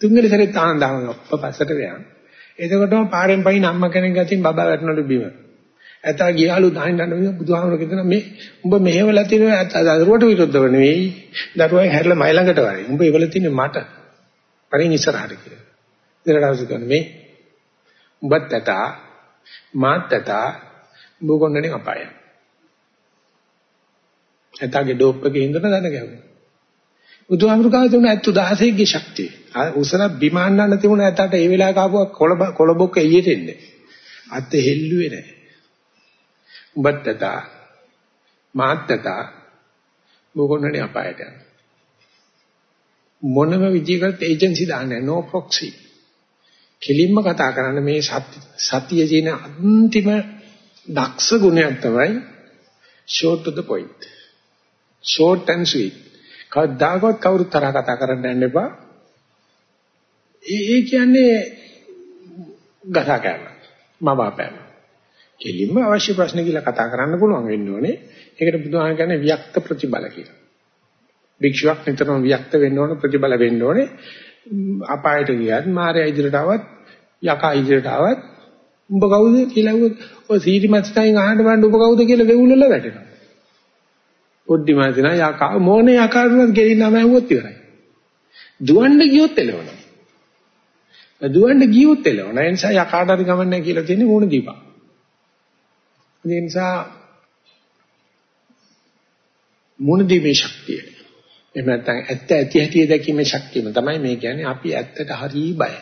තුන්වෙනි සැරේ ආනන්ද හැමතුරුට පස්සට ගියා. එතකොටම පාරෙන් පයින් අම්මා කෙනෙක් ගතින් බබා වැටෙනලු බිම. ඇතා ගියාලු දාහින්න බුදුහාමුදුරුවෝ කියනවා මේ උඹ මෙහෙवला තියෙනවා ඇතා දරුවට විරුද්ධව නෙවෙයි. දරුවා හැරලා මයි ළඟට වරේ. උඹ ඒවල තින්නේ මට. පරින් ඉස්සරහට කියලා. ඉරඩවස කියන්නේ මේ උඹත් ඇතා මාත් ඇතා බෝගොන්නනේ අපාය. ඇතාගේ ඩෝප් එකේ ඉඳන දන ගැහුවා. බුදුහාමුදුරුවෝ තුන ඇත්තු 16 ගේ ශක්තිය. උසල බිමාන්නන්න තිබුණ ඇතාට ඒ වෙලාවක ආපුවා කොළඹ කොළඹොක්ක එළියට එන්නේ. අත් හෙල්ලුවේ නැහැ. උඹත් ඇතා මාත් ඇතා බෝගොන්නනේ අපායට යනවා. මොනම විදිහකට ඒජන්සි දාන්නේ නෝ ප්‍රොක්සි. කෙලින්ම කතා කරන්න මේ සතිය කියන අන්තිම දක්ෂ ගුණයක් තමයි short to the point. short and sweet. කවදාකවත් කවුරුත් තරහ කතා කරන්න යන්න එපා. ඒ ඒ කියන්නේ ගසා කෑම. මවාපෑම. කෙලින්ම අවශ්‍ය ප්‍රශ්න කියලා කතා කරන්න පුළුවන් වෙන්න ඕනේ. ඒකට බුදුහාම කියන්නේ වික්ත ප්‍රතිබල කියලා. භික්ෂුවක් නිතරම වික්ත වෙන්න ඕන ප්‍රතිබල වෙන්න ඕනේ. අපායට ගියත් මාරයා ඉදිරියට ආවත් යකා ඉදිරියට ආවත් උඹ කවුද කියලා ඇහුවොත් ඔය සීටි මස්ටයින් අහන්න බලන්න උඹ කවුද කියලා වෙවුලල වැටෙනවා. පොඩ්ඩි මාදිනා යකා මොනේ යකාටවත් ගෙලින්නම ඇහුවොත් ඉවරයි. දුවන්න ගියොත් එළවනවා. දුවන්න ගියොත් එළවනවා. ඒ නිසා යකාට හරි ගමන්නේ කියලා තියෙන්නේ මූණ දීපා. ඒ නිසා මූණ දීමේ ශක්තිය එහෙම නැත්නම් ඇත්ත ඇති හැටි දැකීමේ ශක්තියම තමයි මේ කියන්නේ අපි ඇත්තට හරි බයයි.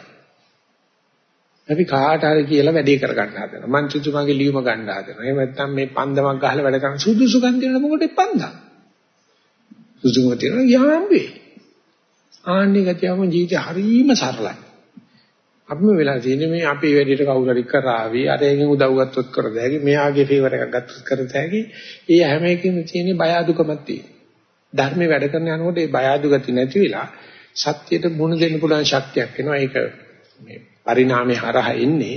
අපි කාට හරි කියලා වැඩේ කරගන්න හදනවා. මං සුදුමගේ ලියුම ගන්න හදනවා. එහෙම නැත්නම් මේ පන්දමක් ගහලා වැඩ කරන සුදුසුකම් තියෙන මොකටද පන්දම්? සුදුසුකම් තියෙන යාම්බේ. ආන්නේ ගතියම ජීවිතේ හරීම සරලයි. අපිම වෙලා තියෙන්නේ මේ අපේ වැඩේට කවුරු හරි කරાવી අර එකෙන් උදව් ගත්තොත් කරද හැකි මෙයාගේ ෆේවර් එකක් ගත්තොත් කරද හැකි ඒ හැම එකකින්ම තියෙන බය අදුකමක් තියෙනවා ධර්මයේ වැඩ කරන යනකොට ඒ බය අදු ගති නැති වෙලා සත්‍යයට මුණ දෙන්න පුළුවන් ශක්තියක් එනවා ඒක මේ පරිණාමයේ හරහා එන්නේ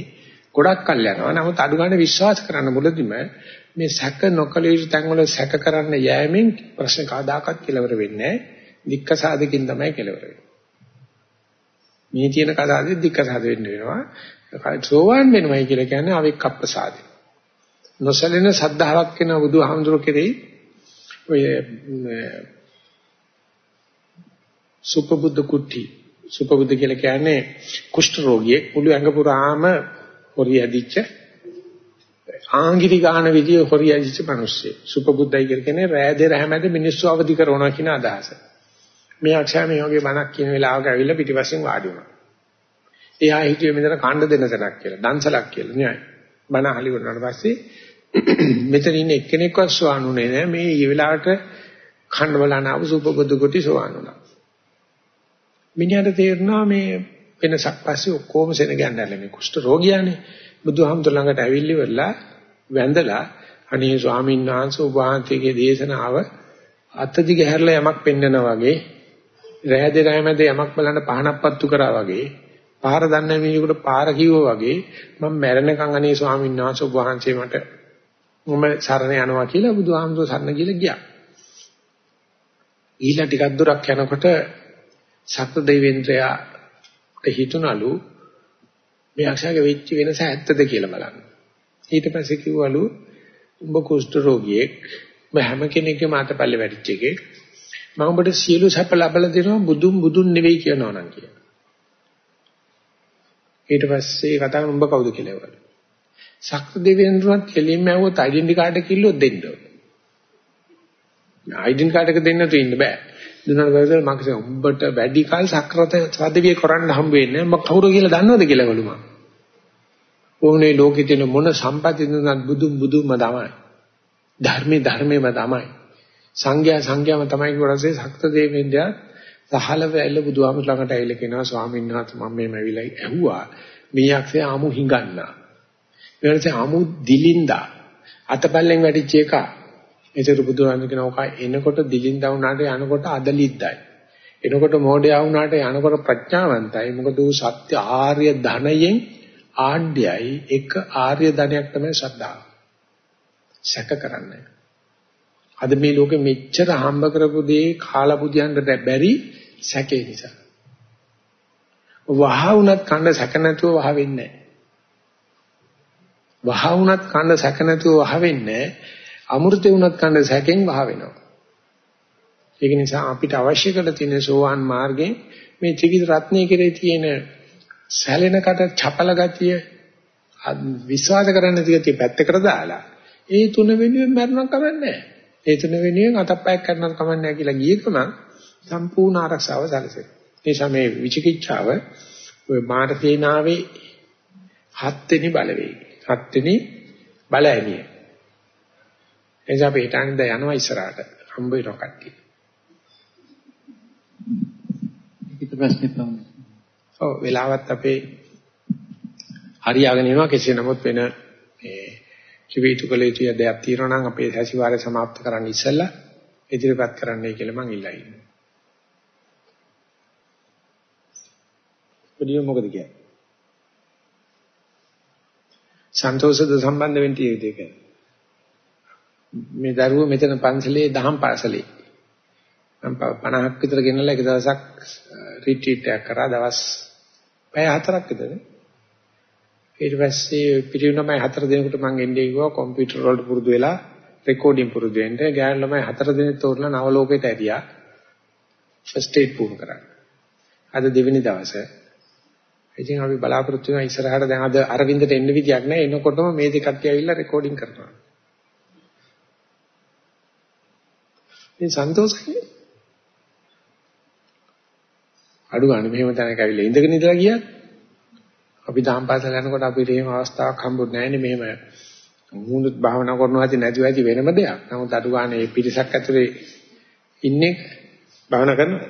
ගොඩක් කල් යනවා නමුත් අඩු ගන්න විශ්වාස කරන්න මුලදිම මේ සැක නොකල යුතු තැන් වල සැක කරන්න යෑමෙන් ප්‍රශ්න කාදාකත් කෙලවර වෙන්නේ නැහැ දික්කසාදකින් තමයි කෙලවර වෙන්නේ මේ තියෙන කතාවේ දික්කසාද වෙන්න වෙනවා. සෝවාන් වෙනවයි කියලා කියන්නේ අවික්කප්පසාදේ. නොසැලෙන සද්ධාාවක් වෙන බුදුහාමුදුරුවෝ කෙරෙහි ඔය සුපබුද්ධ කුට්ටි සුපබුද්ධ කියලා කියන්නේ කුෂ්ඨ රෝගියෙක් මුළු ඇඟ පුරාම හොරිය ඇදිච්ච ආංගිරි ගන්න විදිය හොරිය ඇදිච්ච මිනිස්සෙක් සුපබුද්ධයි කියන්නේ රෑ දෙර හැමද මිනිස්සු අවදි කරනවා කියන අදහස. මේ අක්ෂය මේ වගේ බණක් කියන වෙලාවක ඇවිල්ලා පිටිපස්සෙන් වාඩි වුණා. එයා හිතුවේ මෙතන කණ්ඩ දෙන්න තැනක් කියලා, දන්සලක් කියලා න්යාය. බණ අහලි වුණාට පස්සේ මෙතන ඉන්න එක්කෙනෙක්වත් සෝවාන්ුනේ නෑ. මේ ඊ වෙලාවට කණ්ඩ බලන ආපු සුපබුදු කොට සෝවාන් වුණා. මිනිහට තේරුණා මේ වෙනසක් පස්සේ ඔක්කොම සෙන ගන්නදලා මේ කුෂ්ඨ රෝගියානේ. බුදුහාමුදුර ළඟට ඇවිල්ලි වෙලා වැඳලා අනේ ස්වාමීන් වහන්සේ ඔබ වහන්සේගේ දේශනාව අත්දි ගැහැරලා යමක් පෙන්නනා වගේ රැහැ දෙරෑ මැද යමක් බලන්න පහනක් පත්තු කරා වගේ පාර දන්නේ මිනිහෙකුට පාර කිව්වා වගේ මම මැරෙනකන් අනේ ස්වාමීන් වහන්සේ ඔබ වහන්සේ මට මම සරණ යනවා කියලා බුදුහාමුදුර සරණ ගිහලා ගියා. ඊළඟ ටිකක් දුරක් යනකොට සත්‍ය දෙවියන්ද්‍රයාට හිතුණලු මේ අක්ෂයගේ වෙච්ච වෙනස ඇත්තද කියලා බලන්න. ඊට පස්සේ කිව්වලු උඹ කුෂ්ඨ රෝගියෙක් ඔබ හැම කෙනෙක්ගේම අතපල්ලේ වැටිච්ච එකේ මම ඔබට සියලු සැප ලැබලා දෙනවා බුදුන් බුදුන් නෙවෙයි කියනවා නම් කියන. ඊට පස්සේ කතා කරන උඹ කවුද කියලා ඒවල. ශක්‍ර දෙවියන්තුන්ත් කෙලින්ම ඇහුවොත් ඩෙන්ටි කාඩ් එක කිල්ලොත් දෙන්න ඕන. ඩෙන්ටි කාඩ් එක දෙන්න තු ඉන්න බෑ. දුන්නාට පස්සේ මම කිව්වා උඹට වැඩි කාල සක්‍රත සද්දවිය කරන්න හම්බ වෙන්නේ මම කවුරු කියලා දන්නවද කියලා වලු මම. ඕනේ ලෝකෙ තියෙන මොන සම්පත්ති දුන්නත් බුදුන් බුදුම තමයි. ධර්මේ ධර්මේම තමයි. සංඝයා සංඝයාම තමයි කියවරසේ ශක්ත දෙවියන්දයා සහල වැල්ල බුදුහාමුදුර ළඟට ඇවිල්ලා කියනවා ස්වාමීන් වහන්සේ මම මේ මැවිලා ඇහුවා මේ යක්ෂය ආමු හිඟන්නා. ඊට ආමු දිලින්දා අතපල්ලෙන් වැටිච්ච එක. ඒතර බුදුහාමුදුර කියනවා ඔක එනකොට දිලින්දා වුණාට යනකොට අදලිද්දයි. එනකොට මෝඩයා වුණාට යනකොට ප්‍රඥාවන්තයි. මොකද ඌ සත්‍ය ආර්ය ධනයෙන් ආණ්ඩයයි එක ආර්ය ධනයක් තමයි ශ්‍රද්ධාව. සැක කරන්නේ. අද මේ ලෝකෙ මෙච්චර හම්බ කරපු දේ කාලා බුදියන්න බැරි සැකේ නිසා. වහ වුණත් කන්න සැක නැතුව වහ වෙන්නේ වහ වුණත් කන්න සැක නැතුව වහ වෙන්නේ අමෘතේ වුණත් කන්න සැකෙන් වහ වෙනවා. ඒක නිසා අපිට අවශ්‍ය කරලා තියෙන සෝවාන් මාර්ගයෙන් මේ ත්‍රිවිධ රත්නයේ කෙරේ තියෙන සැලෙනකට චපල ගතිය විශ්වාස කරන්න තියති පැත්තකට දාලා ඒ තුන වෙනුවෙන් මරණක් කමන්නේ ඒ තුන වෙනුවෙන් අතප්පයක් කරනක් කමන්නේ කියලා ගිය ගමන් සම්පූර්ණ ආරක්ෂාව සැලසෙයි. ඒ සමේ විචිකිච්ඡාව ඔය මාර්ගේනාවේ හත්වෙනි බලවේගය. හත්වෙනි බලඇමිය. එනිසා අපි හිතන්නේ දැන් යනවා ඉස්සරහට. හම්බ වෙනවා කට්ටිය. ඊට ප්‍රශ්නේ පමණයි. ඔව් වෙලාවත් අපේ හරියාගෙන යනවා කෙසේ නමුත් වෙන මේ කිවිතු කළ යුතු දෙයක් තියෙනවා නම් අපේ සැසිවාරය સમાપ્ત කරන්න ඉස්සෙල්ලා ඉදිරිපත් කරන්නයි කියලා මම ඉල්ලා ඉන්නවා. ඔඩියෝ මොකද කියන්නේ? සන්තෝෂද සම්බන්ධ වෙන්න තියෙද මේ දරුවෝ මෙතන පන්සලේ දහම් පාසලේ. මම 50ක් විතර ගෙනල්ලා එක දවසක් රිට්‍රීට් එකක් කරා. දවස් පැය හතරක් විතර. ඊට පස්සේ පිරිනමයි හතර දිනකට මම එන්නේ ගියා කම්පියුටර් වලට පුරුදු වෙලා රෙකෝඩින් පුරුදු වෙන්න. ගෑනු ළමයි හතර දිනක් තෝරලා නව ලෝකෙට ඇරියා ෆස්ට් ඒඩ් පුහුණු කරන්න. අද දෙවෙනි දවසේ. ඉතින් අපි බලාපොරොත්තු වෙනවා ඉස්සරහට දැන් අද අරවින්දට එන්න විදියක් නැහැ. එනකොටම මේ දෙකත් ඇවිල්ලා රෙකෝඩින් කරනවා. ඉතින් සන්තෝෂයි. අඩු ගන්න මෙහෙම තැනක ඇවිල්ලා ඉඳගෙන ඉඳලා ගියත් අපි දාම්පාසල යනකොට අපිට එහෙම අවස්ථාවක් හම්බුනේ නැහැනේ මෙහෙම මුහුණුත් භාවනා කරනවා ඇති නැතිව ඇති වෙනම දෙයක්. නමුත් අඩු ගන්න මේ පිරිසක් ඇතුලේ ඉන්නේ භාවනා කරනවා.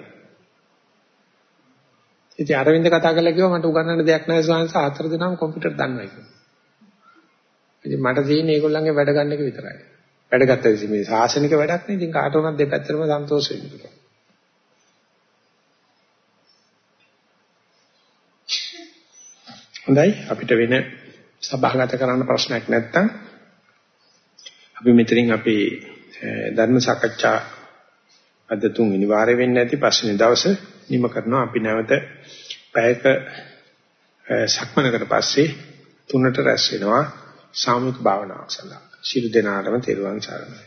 ඉතින් අරවින්ද කතා කරලා කිව්වා මට උගන්වන්න දෙයක් නැහැ ස්වාමීන් වහන්සේ හතර දිනම කම්පියුටර් දන්නවා කියලා. ඉතින් මට තියෙන්නේ ඒගොල්ලන්ගේ වැඩ ගන්න එක විතරයි. වැඩ ගත්තා මේ සාසනික වැඩක් නේ. ඉතින් කාට උනත් දෙපැත්තටම සන්තෝෂ වෙන්න පුළුවන්. හොඳයි අපිට වෙන සභාගත කරන්න ප්‍රශ්නයක් නැත්නම් අපි මෙතනින් අපේ ධර්ම සාකච්ඡා අද තුන්වෙනි වාරේ වෙන්නේ නැති පස්වෙනි දවසේ නිම කරනවා අපි නැවත පැයක සක්මනකට පස්සේ තුනට රැස් වෙනවා සාමූහික භාවනාවක් සඳහා. ශිරු දෙනාටම තෙරුවන් සරණයි.